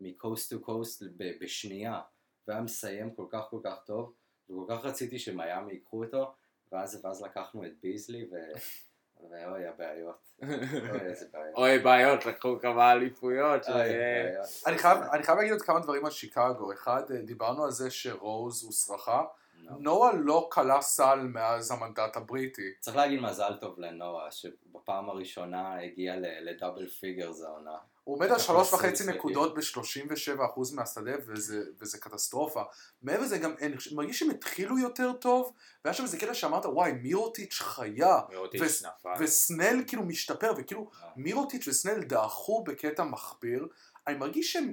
מקוסט טו קוסט בשנייה, והיה מסיים כל כך כל כך טוב, וכל כך רציתי שמיאמי ייקחו אותו, ואז, ואז לקחנו את ביזלי, ו... ואוי הבעיות, אוי איזה בעיות. אוי בעיות, לקחו כמה אליפויות. אני חייב להגיד עוד כמה דברים על שיקגו, אחד, דיברנו על זה שרוז הוא סרחה, נועה לא כלה סל מאז המנדט הבריטי. צריך להגיד מזל טוב לנועה, שבפעם הראשונה הגיע ל double figure זה העונה. הוא עומד על שלוש וחצי נקודות ב-37% מהשדה, וזה, וזה קטסטרופה. מעבר לזה גם, אני מרגיש שהם התחילו יותר טוב, והיה שם איזה קטע שאמרת, וואי, מירוטיץ' חיה. מירוטיץ' נפל. וסנל כאילו משתפר, וכאילו, אה. מירוטיץ' וסנל דעכו בקטע מחפיר. אני מרגיש שהם,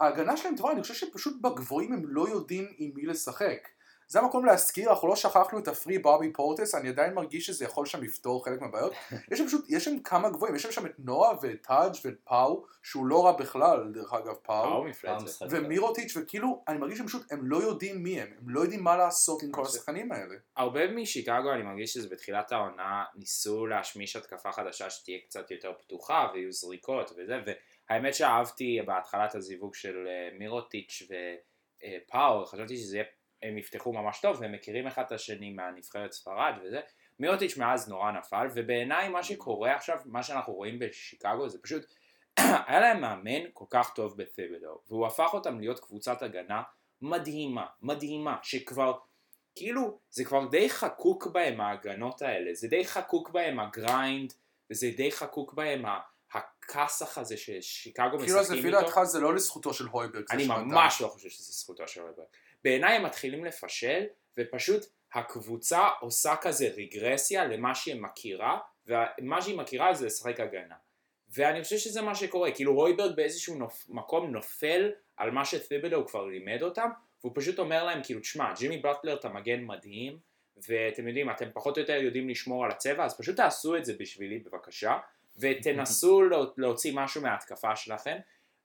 ההגנה שלהם טובה, אני חושב שהם פשוט בגבוהים הם לא יודעים עם מי לשחק. זה המקום להזכיר, אנחנו לא שכחנו את ה free בובי פורטיס, אני עדיין מרגיש שזה יכול שם לפתור חלק מהבעיות. יש שם פשוט, יש שם כמה גבוהים, יש שם שם את נואה ואת טאג' ואת פאו, שהוא לא רע בכלל, דרך אגב, פאו. פאו מפלצת. ומירוטיץ', וכאילו, אני מרגיש שהם פשוט, הם לא יודעים מי הם, הם לא יודעים מה לעשות עם כל השחקנים האלה. הרבה משיקגו, אני מרגיש שזה בתחילת העונה, ניסו להשמיש התקפה חדשה שתהיה קצת יותר פתוחה, ויהיו זריקות וזה, והאמת שאהבתי בהתחלת הזיווג של אה, מירוטיץ' ופאו, אה, חשבתי שזה יהיה הם יפתחו ממש טוב והם מכירים אחד את השני מהנבחרת ספרד וזה מיוטיץ' מאז נורא נפל ובעיניי מה שקורה עכשיו מה שאנחנו רואים בשיקגו זה פשוט היה להם מאמן כל כך טוב בת'יבדו והוא הפך אותם להיות קבוצת הגנה מדהימה מדהימה שכבר כאילו זה כבר די חקוק בהם ההגנות האלה זה די חקוק בהם ה grind וזה די חקוק בהם הכסח הזה ששיקגו משחקים איתו. כאילו אז לפי דעתך זה לא לזכותו של הויברג. אני ממש לא חושב שזה זכותו של הויברג. בעיניי הם מתחילים לפשל ופשוט הקבוצה עושה כזה רגרסיה למה שהיא מכירה ומה שהיא מכירה זה לשחק הגנה. ואני חושב שזה מה שקורה כאילו הויברג באיזשהו נופ... מקום נופל על מה שת'יבדו כבר לימד אותם והוא פשוט אומר להם כאילו תשמע ג'ימי באטלר אתה מגן מדהים ואתם יודעים אתם פחות או יותר יודעים לשמור על הצבע אז פשוט תעשו את זה בשבילי בבקשה ותנסו להוציא משהו מההתקפה שלכם.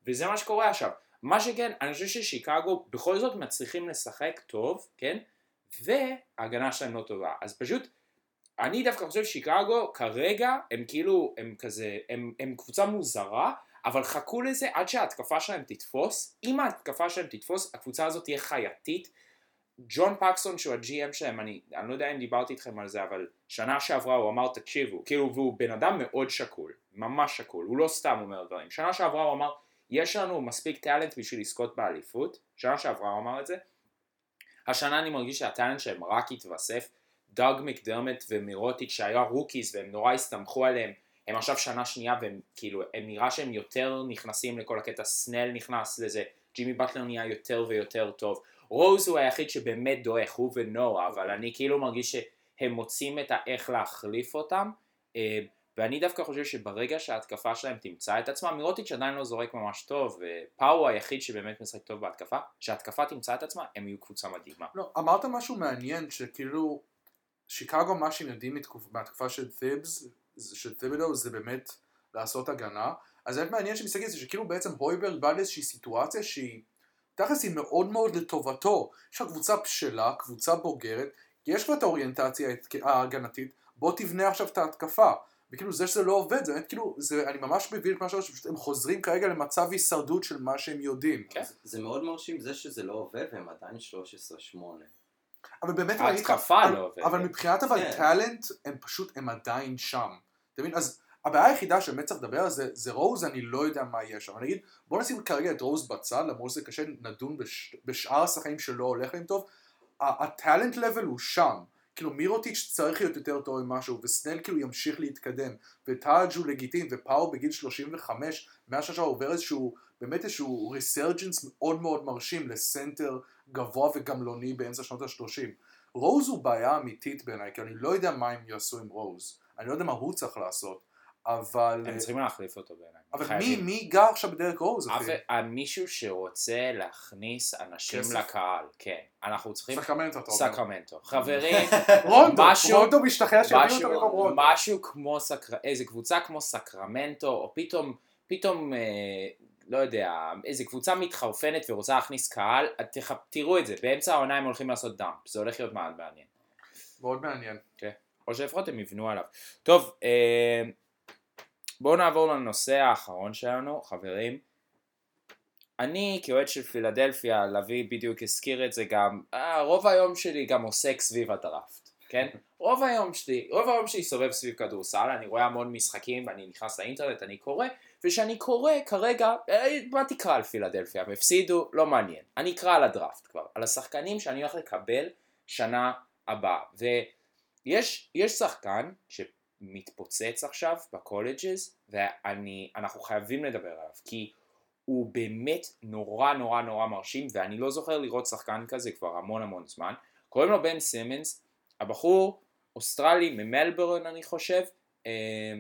וזה מה שקורה עכשיו מה שכן, אני חושב ששיקגו בכל זאת מצליחים לשחק טוב, כן? וההגנה שלהם לא טובה. אז פשוט, אני דווקא חושב ששיקגו כרגע הם כאילו, הם כזה, הם, הם קבוצה מוזרה, אבל חכו לזה עד שההתקפה שלהם תתפוס. אם ההתקפה שלהם תתפוס, הקבוצה הזאת תהיה חייתית. ג'ון פקסון שהוא ה GM שלהם, אני, אני לא יודע אם דיברתי איתכם על זה, אבל שנה שעברה הוא אמר תקשיבו, כאילו, והוא בן אדם מאוד שקול, ממש שקול, הוא לא סתם אומר דברים. שנה שעברה הוא אמר, יש לנו מספיק talent בשביל לזכות באליפות, שנה שעברה הוא אמר את זה, השנה אני מרגיש שה talent שלהם רק התווסף, דאג מקדרמט ומירוטיץ' שהיה rookies והם נורא הסתמכו עליהם, הם עכשיו שנה שנייה והם כאילו, הם נראה שהם יותר נכנסים לכל הקטע, סנל נכנס לזה, ג'ימי באטלר נהיה יותר ויותר טוב, רוז הוא היחיד שבאמת דועך, הוא ונועה, אבל אני כאילו מרגיש שהם מוצאים את האיך להחליף אותם, אה, ואני דווקא חושב שברגע שההתקפה שלהם תמצא את עצמה, מירוטיץ' עדיין לא זורק ממש טוב, ופאו היחיד שבאמת משחק טוב בהתקפה, שההתקפה תמצא את עצמה, הם יהיו קבוצה מדהימה. לא, אמרת משהו מעניין, שכאילו, שיקגו מה שהם יודעים מהתקופה של טיבס, של טיבדו, זה באמת לעשות הגנה, אז באמת מעניין שמסתכל על זה, שכאילו בעצם הויברג בא לאיזושהי סיטואציה שהיא, תכלס היא מאוד מאוד לטובתו, יש לך קבוצה בשלה, קבוצה בוגרת, יש כבר את האוריינטציה ההגנתית, בוא תבנה עכשיו את ההתקפה. וכאילו זה שזה לא עובד, זה באמת כאילו, זה, אני ממש מבין את מה שאומר, שפשוט הם חוזרים כרגע למצב הישרדות של מה שהם יודעים. כן. זה, זה מאוד מרשים זה שזה לא עובד והם עדיין 13-8. אבל באמת, אני אגיד לך, ההתקפה לא עובדת. אבל מבחינת אבל כן. טאלנט, הם פשוט, הם עדיין שם. אתה מבין? אז הבעיה היחידה שבאמת צריך לדבר על זה, זה רוז, אני לא יודע מה יש שם. אני אגיד, בוא נשים כרגע את רוז בצד, למרות שזה קשה, נדון בש, בשאר השחקנים שלא הולך להם טוב. הטאלנט לבל הוא שם. כאילו מירוטיץ' צריך להיות יותר טוב ממשהו, וסנל כאילו ימשיך להתקדם, וטאג' הוא לגיטימי, ופאו בגיל 35, מאז שעכשיו עובר איזשהו, באמת איזשהו ריסרג'נס מאוד מאוד מרשים לסנטר גבוה וגמלוני באמצע שנות ה-30. רוז הוא בעיה אמיתית בעיניי, כי אני לא יודע מה הם יעשו עם רוז, אני לא יודע מה הוא צריך לעשות, אבל... הם צריכים להחליף אותו בעיניי. אבל מי, חייבים. מי גר עכשיו בדרק רוז? אף-? אה, מישהו שרוצה להכניס אנשים כסף? לקהל, כן. אנחנו צריכים... סקרמנטו, אתה אומר. סקרמנטו. חברים, רונדו, משהו- רונדו משתכנע שיביאו אותו במקום רונדו. משהו כמו סקר... איזה קבוצה כמו סקרמנטו, או פתאום, פתאום, אה, לא יודע, איזה קבוצה מתחרפנת ורוצה להכניס קהל, תח... תראו את זה, באמצע העונה הם הולכים לעשות דאמפ, זה הולך להיות מאוד מעניין. מאוד מעניין. או שלפחות הם יבנו עליו. טוב, אה, בואו נעבור לנושא האחרון שלנו, חברים. אני כאוהד של פילדלפיה, לביא בדיוק הזכיר את זה גם, אה, רוב היום שלי גם עוסק סביב הדראפט, כן? רוב היום שלי, רוב היום שלי סובב סביב כדורסל, אני רואה המון משחקים ואני נכנס לאינטרנט, אני קורא, וכשאני קורא כרגע, אה, מה תקרא על פילדלפיה? הם הפסידו, לא מעניין. אני אקרא על הדראפט כבר, על השחקנים שאני הולך לקבל שנה הבאה. ויש יש שחקן שמתפוצץ עכשיו ב colleges, ואנחנו חייבים לדבר עליו, כי הוא באמת נורא נורא נורא מרשים, ואני לא זוכר לראות שחקן כזה כבר המון המון זמן. קוראים לו בן סימונס, הבחור אוסטרלי ממלבורן אני חושב, אה,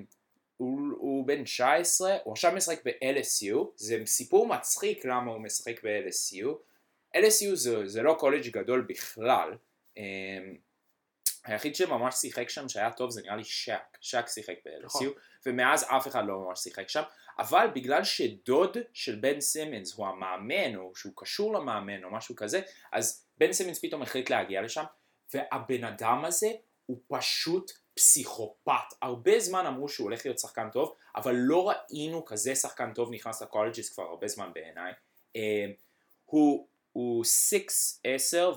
הוא, הוא בן 19, הוא עכשיו משחק ב-LSU, זה סיפור מצחיק למה הוא משחק ב-LSU. LSU זה, זה לא קולג' גדול בכלל, אה, היחיד שממש שיחק שם שהיה טוב זה נראה לי שק, שק שיחק ב-LSU, נכון. ומאז אף אחד לא ממש שיחק שם, אבל בגלל שדוד של בן סימנס הוא המאמן, או שהוא קשור למאמן או משהו כזה, אז בן סימנס פתאום החליט להגיע לשם, והבן אדם הזה הוא פשוט פסיכופת. הרבה זמן אמרו שהוא הולך להיות שחקן טוב, אבל לא ראינו כזה שחקן טוב נכנס לקולג'ס כבר הרבה זמן בעיניי. אה, הוא, הוא 6-10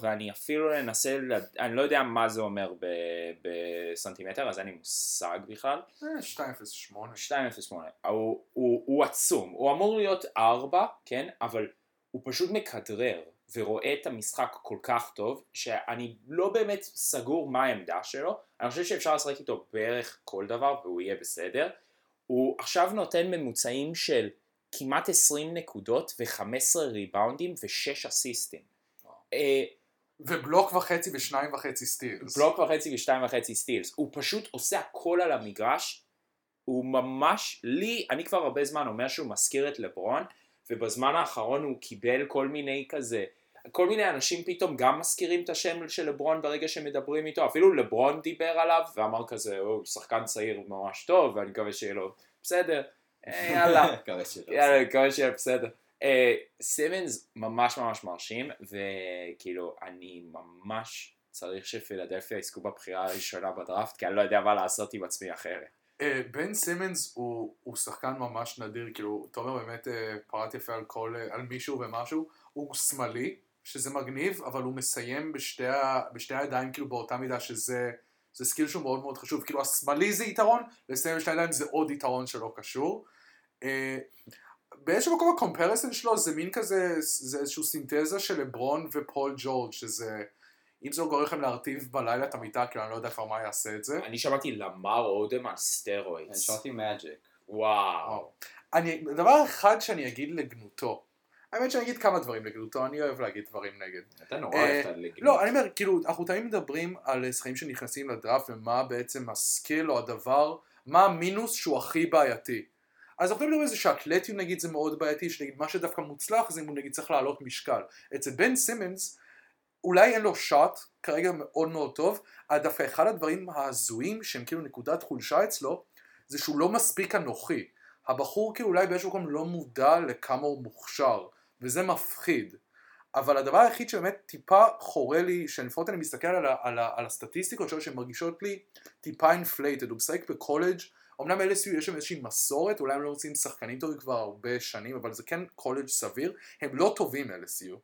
ואני אפילו אנסה, לד... אני לא יודע מה זה אומר ב, בסנטימטר, אז אין לי מושג בכלל. אה, 208. 208. הוא, הוא, הוא עצום, הוא אמור להיות 4, כן? אבל הוא פשוט מכדרר ורואה את המשחק כל כך טוב, שאני לא באמת סגור מה העמדה שלו, אני חושב שאפשר לשחק איתו בערך כל דבר והוא יהיה בסדר. הוא עכשיו נותן ממוצעים של כמעט 20 נקודות ו-15 ריבאונדים ו-6 אסיסטים. אה, ובלוק וחצי ושניים וחצי סטילס. בלוק וחצי ושתיים וחצי סטילס. הוא פשוט עושה הכל על המגרש. הוא ממש, לי, אני כבר הרבה זמן אומר שהוא מזכיר את לברון, ובזמן האחרון הוא קיבל כל מיני כזה, כל מיני אנשים פתאום גם מזכירים את השם של לברון ברגע שמדברים איתו, אפילו לברון דיבר עליו, ואמר כזה, הוא שחקן צעיר ממש טוב, ואני מקווה שיהיה לו בסדר, יאללה, מקווה שלא. יאללה, מקווה שיהיה בסדר. אה, סימנס ממש ממש מרשים, וכאילו, אני ממש צריך שפילדלפיה יזכו בבחירה הראשונה בדראפט, כי אני לא יודע מה לעשות עם עצמי אחרת. אה, בן סימונס הוא, הוא שחקן ממש נדיר, כאילו, תומר באמת אה, פרט יפה על כל, אה, על מישהו ומשהו, הוא שמאלי, שזה מגניב, אבל הוא מסיים בשתי, ה- בשתי הידיים כאילו באותה מידה שזה זה skill שהוא מאוד מאוד חשוב, כאילו השמאלי זה יתרון, לסיים בשתי הידיים זה עוד יתרון שלא קשור. אה, באיזשהו מקום ה comparison שלו זה מין כזה, זה איזשהו סינתזה של לברון ופול ג'ורג' שזה, אם זה לא גורם לכם להרטיב בלילה את המיטה, כאילו אני לא יודע כבר מה יעשה את זה. אני שמעתי למר אודום על on steroids. שמעתי מאג'יק. וואו. אני, דבר אחד שאני אגיד לגנותו, האמת שאני אגיד כמה דברים לגנותו, אני אוהב להגיד דברים נגד. אתה נורא אה, אוהב את הלגנות. לא, אני אומר, כאילו, אנחנו תמיד מדברים על שחקנים שנכנסים לדראפט ומה בעצם הסקיל או הדבר, מה המינוס שהוא הכי בעייתי. אז אנחנו מדברים על זה שאתלטיות נגיד זה מאוד בעייתי, שנגיד מה שדווקא מוצלח זה אם הוא נגיד צריך לעלות משקל. אצל בן סימנס, אולי אין לו שוט, כרגע מאוד מאוד טוב, אבל דווקא אחד הדברים ההזויים שהם כאילו נקודת חולשה אצלו, זה שהוא לא מספיק אנוכי. הבחור כאילו אולי באיזשהו מקום לא מודע לכמה הוא מוכשר, וזה מפחיד. אבל הדבר היחיד שבאמת טיפה חורה לי, שלפחות אני מסתכל על, ה- על, ה- על הסטטיסטיקות שלו שהן מרגישות לי טיפה inflated, הוא משחק בקולג', אמנם LSU יש שם איזושהי מסורת, אולי הם לא רוצים שחקנים טובים כבר הרבה שנים, אבל זה כן קולג' סביר, הם לא טובים LSU,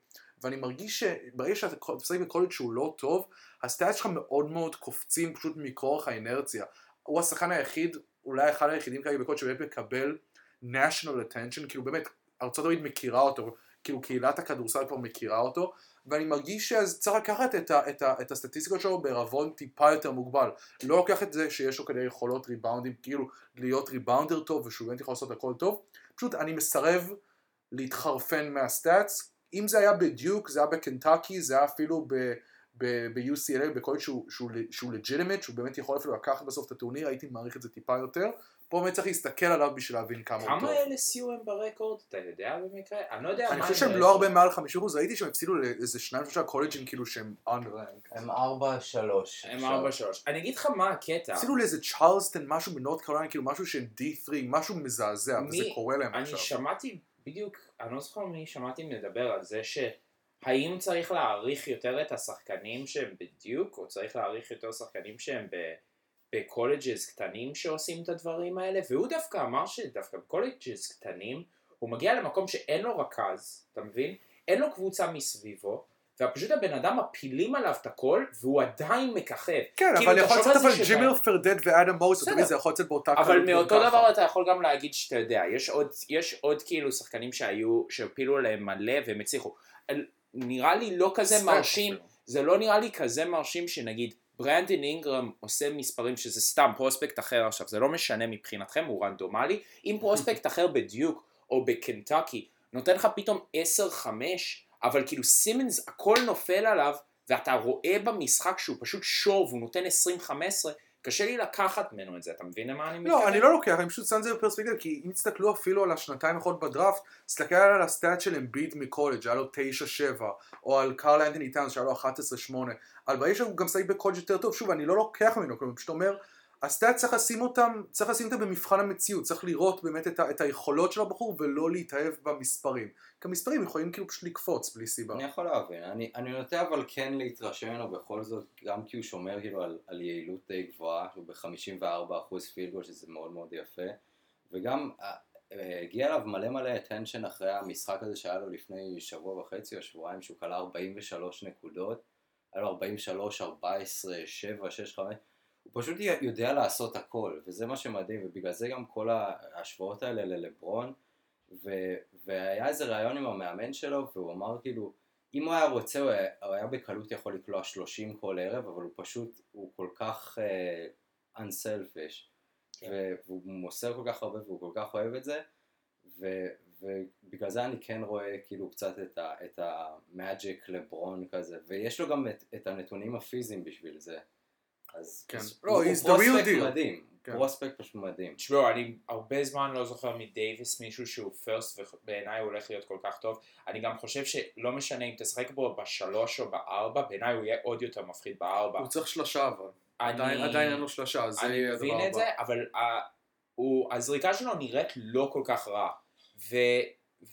ואני מרגיש שברגע שאתה משחק בקולג' שהוא לא טוב, הסטאצ שלך מאוד מאוד קופצים פשוט מכורח האינרציה. הוא השחקן היחיד, אולי אחד היחידים כרגע בקולג' שבאמת מקבל national attention, כאילו באמת, ארה"ב מכירה אותו, כאילו קהילת הכדורסל כבר מכירה אותו, ואני מרגיש שאז צריך לקחת את, ה, את, ה, את הסטטיסטיקות שלו בערבון טיפה יותר מוגבל. לא לוקח את זה שיש לו כדי יכולות ריבאונדים, כאילו להיות ריבאונדר טוב ושהוא באמת יכול לעשות הכל טוב, פשוט אני מסרב להתחרפן מהסטאצ. אם זה היה בדיוק, זה היה בקנטקי, זה היה אפילו ב-UCLA, בקולג' שהוא, שהוא, שהוא שהוא באמת יכול אפילו לקחת בסוף את הטורניר, הייתי מעריך את זה טיפה יותר. פה באמת צריך להסתכל עליו בשביל להבין כמה הוא טוב. כמה LSU הם ברקורד? אתה יודע במקרה? אני לא יודע אני מה חושב שהם הם לא הרבה מעל 50%, ראיתי שהם הפסידו לאיזה שניים שלושה קולג'ים כאילו שהם underranked. הם ארבע שלוש. הם 4-3. אני אגיד לך מה הקטע. הפסידו לאיזה צ'רלסטון, משהו בנורת קרוליינה, כאילו משהו של D3, משהו מזעזע, וזה קורה להם אני עכשיו. שמעתי בדיוק, אני לא זוכר מי שמעתי מדבר על זה שהאם צריך להעריך יותר את השחקנים שהם בדיוק, או צריך להעריך יותר שחקנים שהם ב- ב colleges קטנים שעושים את הדברים האלה, והוא דווקא אמר שדווקא ב colleges קטנים הוא מגיע למקום שאין לו רכז, אתה מבין? אין לו קבוצה מסביבו, ופשוט הבן אדם מפילים עליו את הכל, והוא עדיין מככב. כן, כאילו, אבל יכול לצאת אבל ג'ימר פרדט ואדם מוס, בסדר. זה יכול לצאת באותה אבל מאותו גם ככה. דבר אתה יכול גם להגיד שאתה יודע, יש עוד, יש עוד כאילו שחקנים שהיו, שהפילו עליהם מלא והם הצליחו. נראה לי לא כזה מרשים. זה לא נראה לי כזה מרשים שנגיד ברנדן אינגרם עושה מספרים שזה סתם prospect אחר עכשיו, זה לא משנה מבחינתכם, הוא רנדומלי, אם prospect אחר בדוק או בקנטקי נותן לך פתאום 10-5, אבל כאילו סימונס הכל נופל עליו ואתה רואה במשחק שהוא פשוט שור והוא נותן 20-15, קשה לי לקחת ממנו את זה, אתה מבין למה אני מתכוון? לא, אני לא לוקח, אני פשוט שם את זה בפרספקטיבה, כי אם תסתכלו אפילו על השנתיים האחרונות בדראפט, תסתכל על ה stat של אמביט מקולג', היה לו 9-7, או על קרל אנטוני טאנס שהיה לו 11-8, על ברגע שהוא גם שחק בקולג' יותר טוב, שוב, אני לא לוקח ממנו, כלומר, פשוט אומר, הסטאט צריך לשים אותם, צריך לשים אותם במבחן המציאות, צריך לראות באמת את, ה, את היכולות של הבחור ולא להתאהב במספרים. כי המספרים יכולים כאילו פשוט לקפוץ בלי סיבה. אני יכול להבין, אני, אני נוטה אבל כן להתרשם ממנו בכל זאת, גם כי הוא שומר כאילו על, על יעילות די גבוהה, הוא ב-54% פילגול שזה מאוד מאוד יפה, וגם אה, אה, הגיע אליו מלא מלא attention אחרי המשחק הזה שהיה לו לפני שבוע וחצי או שבועיים, שהוא כלה 43 נקודות, היה לו 43, 14, 7, 6, 5, הוא פשוט יודע לעשות הכל, וזה מה שמדהים, ובגלל זה גם כל ההשוואות האלה ללברון, ו, והיה איזה ראיון עם המאמן שלו, והוא אמר כאילו, אם הוא היה רוצה, הוא היה, הוא היה בקלות יכול לקלוע 30 כל ערב, אבל הוא פשוט, הוא כל כך uh, unselfish, כן. והוא מוסר כל כך הרבה והוא כל כך אוהב את זה, ו- ובגלל זה אני כן רואה כאילו קצת את, ה- את המאג'יק לברון כזה, ויש לו גם את, את הנתונים הפיזיים בשביל זה. אז כן. לא, הוא he's the real deal. מדהים, כן. פרוספקט פשוט מדהים. תשמעו, אני הרבה זמן לא זוכר מדייוויס מישהו שהוא פרסט ובעיניי הוא הולך להיות כל כך טוב. אני גם חושב שלא משנה אם תשחק בו בשלוש או בארבע, בעיניי הוא יהיה עוד יותר מפחיד בארבע. הוא צריך שלושה אבל. עדיין אני- עדיין אין לו שלושה, אז זה אני יהיה הדבר מבין את הבא. זה, אבל ה- הוא- הזריקה שלו נראית לא כל כך רע. ו-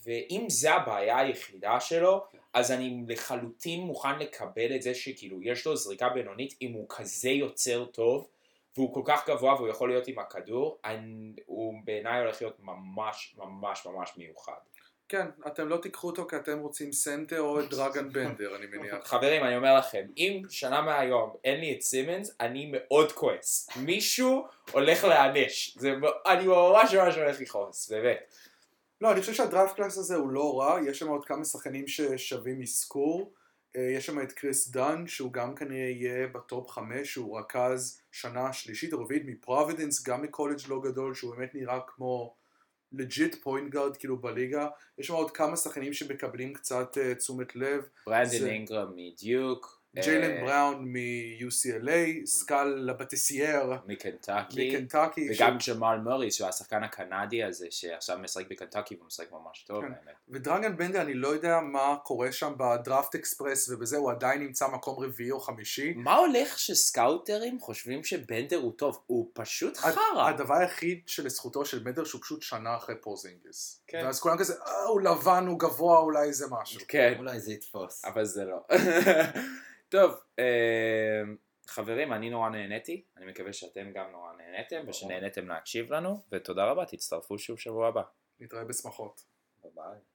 ואם זה הבעיה היחידה שלו, אז אני לחלוטין מוכן לקבל את זה שכאילו יש לו זריקה בינונית, אם הוא כזה יוצר טוב, והוא כל כך גבוה והוא יכול להיות עם הכדור, אני, הוא בעיניי הולך להיות ממש ממש ממש מיוחד. כן, אתם לא תיקחו אותו כי אתם רוצים סנטר או את דרגן בנדר, אני מניח. חברים, אני אומר לכם, אם שנה מהיום אין לי את סימונס, אני מאוד כועס. מישהו הולך להיענש. אני ממש ממש הולך לכעוס, באמת. לא, אני חושב שה draft class הזה הוא לא רע, יש שם עוד כמה שחקנים ששווים אזכור. אה, יש שם את קריס דן, שהוא גם כנראה יהיה ב top חמש, שהוא רכז שנה שלישית או רביעית מפרובידנס, גם מקולג' לא גדול, שהוא באמת נראה כמו legit point guard כאילו בליגה. יש שם עוד כמה שחקנים שמקבלים קצת uh, תשומת לב. ברנדן זה- אינגרם מדיוק. ג'יילן אה, בראון מ-UCLA, סקל לביסייר מקנטקי. מקנטקי. וגם ג'מאל מוריי, שהוא השחקן הקנדי הזה, שעכשיו משחק בקנטקי והוא משחק ממש טוב, כן. האמת. ודרגן בנדר, אני לא יודע מה קורה שם ב Draft Express, ובזה הוא עדיין נמצא מקום רביעי או חמישי. מה הולך שסקאוטרים חושבים שבנדר הוא טוב? הוא פשוט חרא. הדבר היחיד שלזכותו של בנדר שהוא פשוט שנה אחרי פורזינגיס. כן. ואז כולם כזה, אה, הוא לבן, הוא גבוה, אולי זה משהו. כן. אולי זה יתפוס. אבל זה לא. טוב, אה, חברים, אני נורא נהניתי, אני מקווה שאתם גם נורא נהניתם ושנהניתם להקשיב לנו, ותודה רבה, תצטרפו שוב שבוע הבא. נתראה בשמחות. ביי.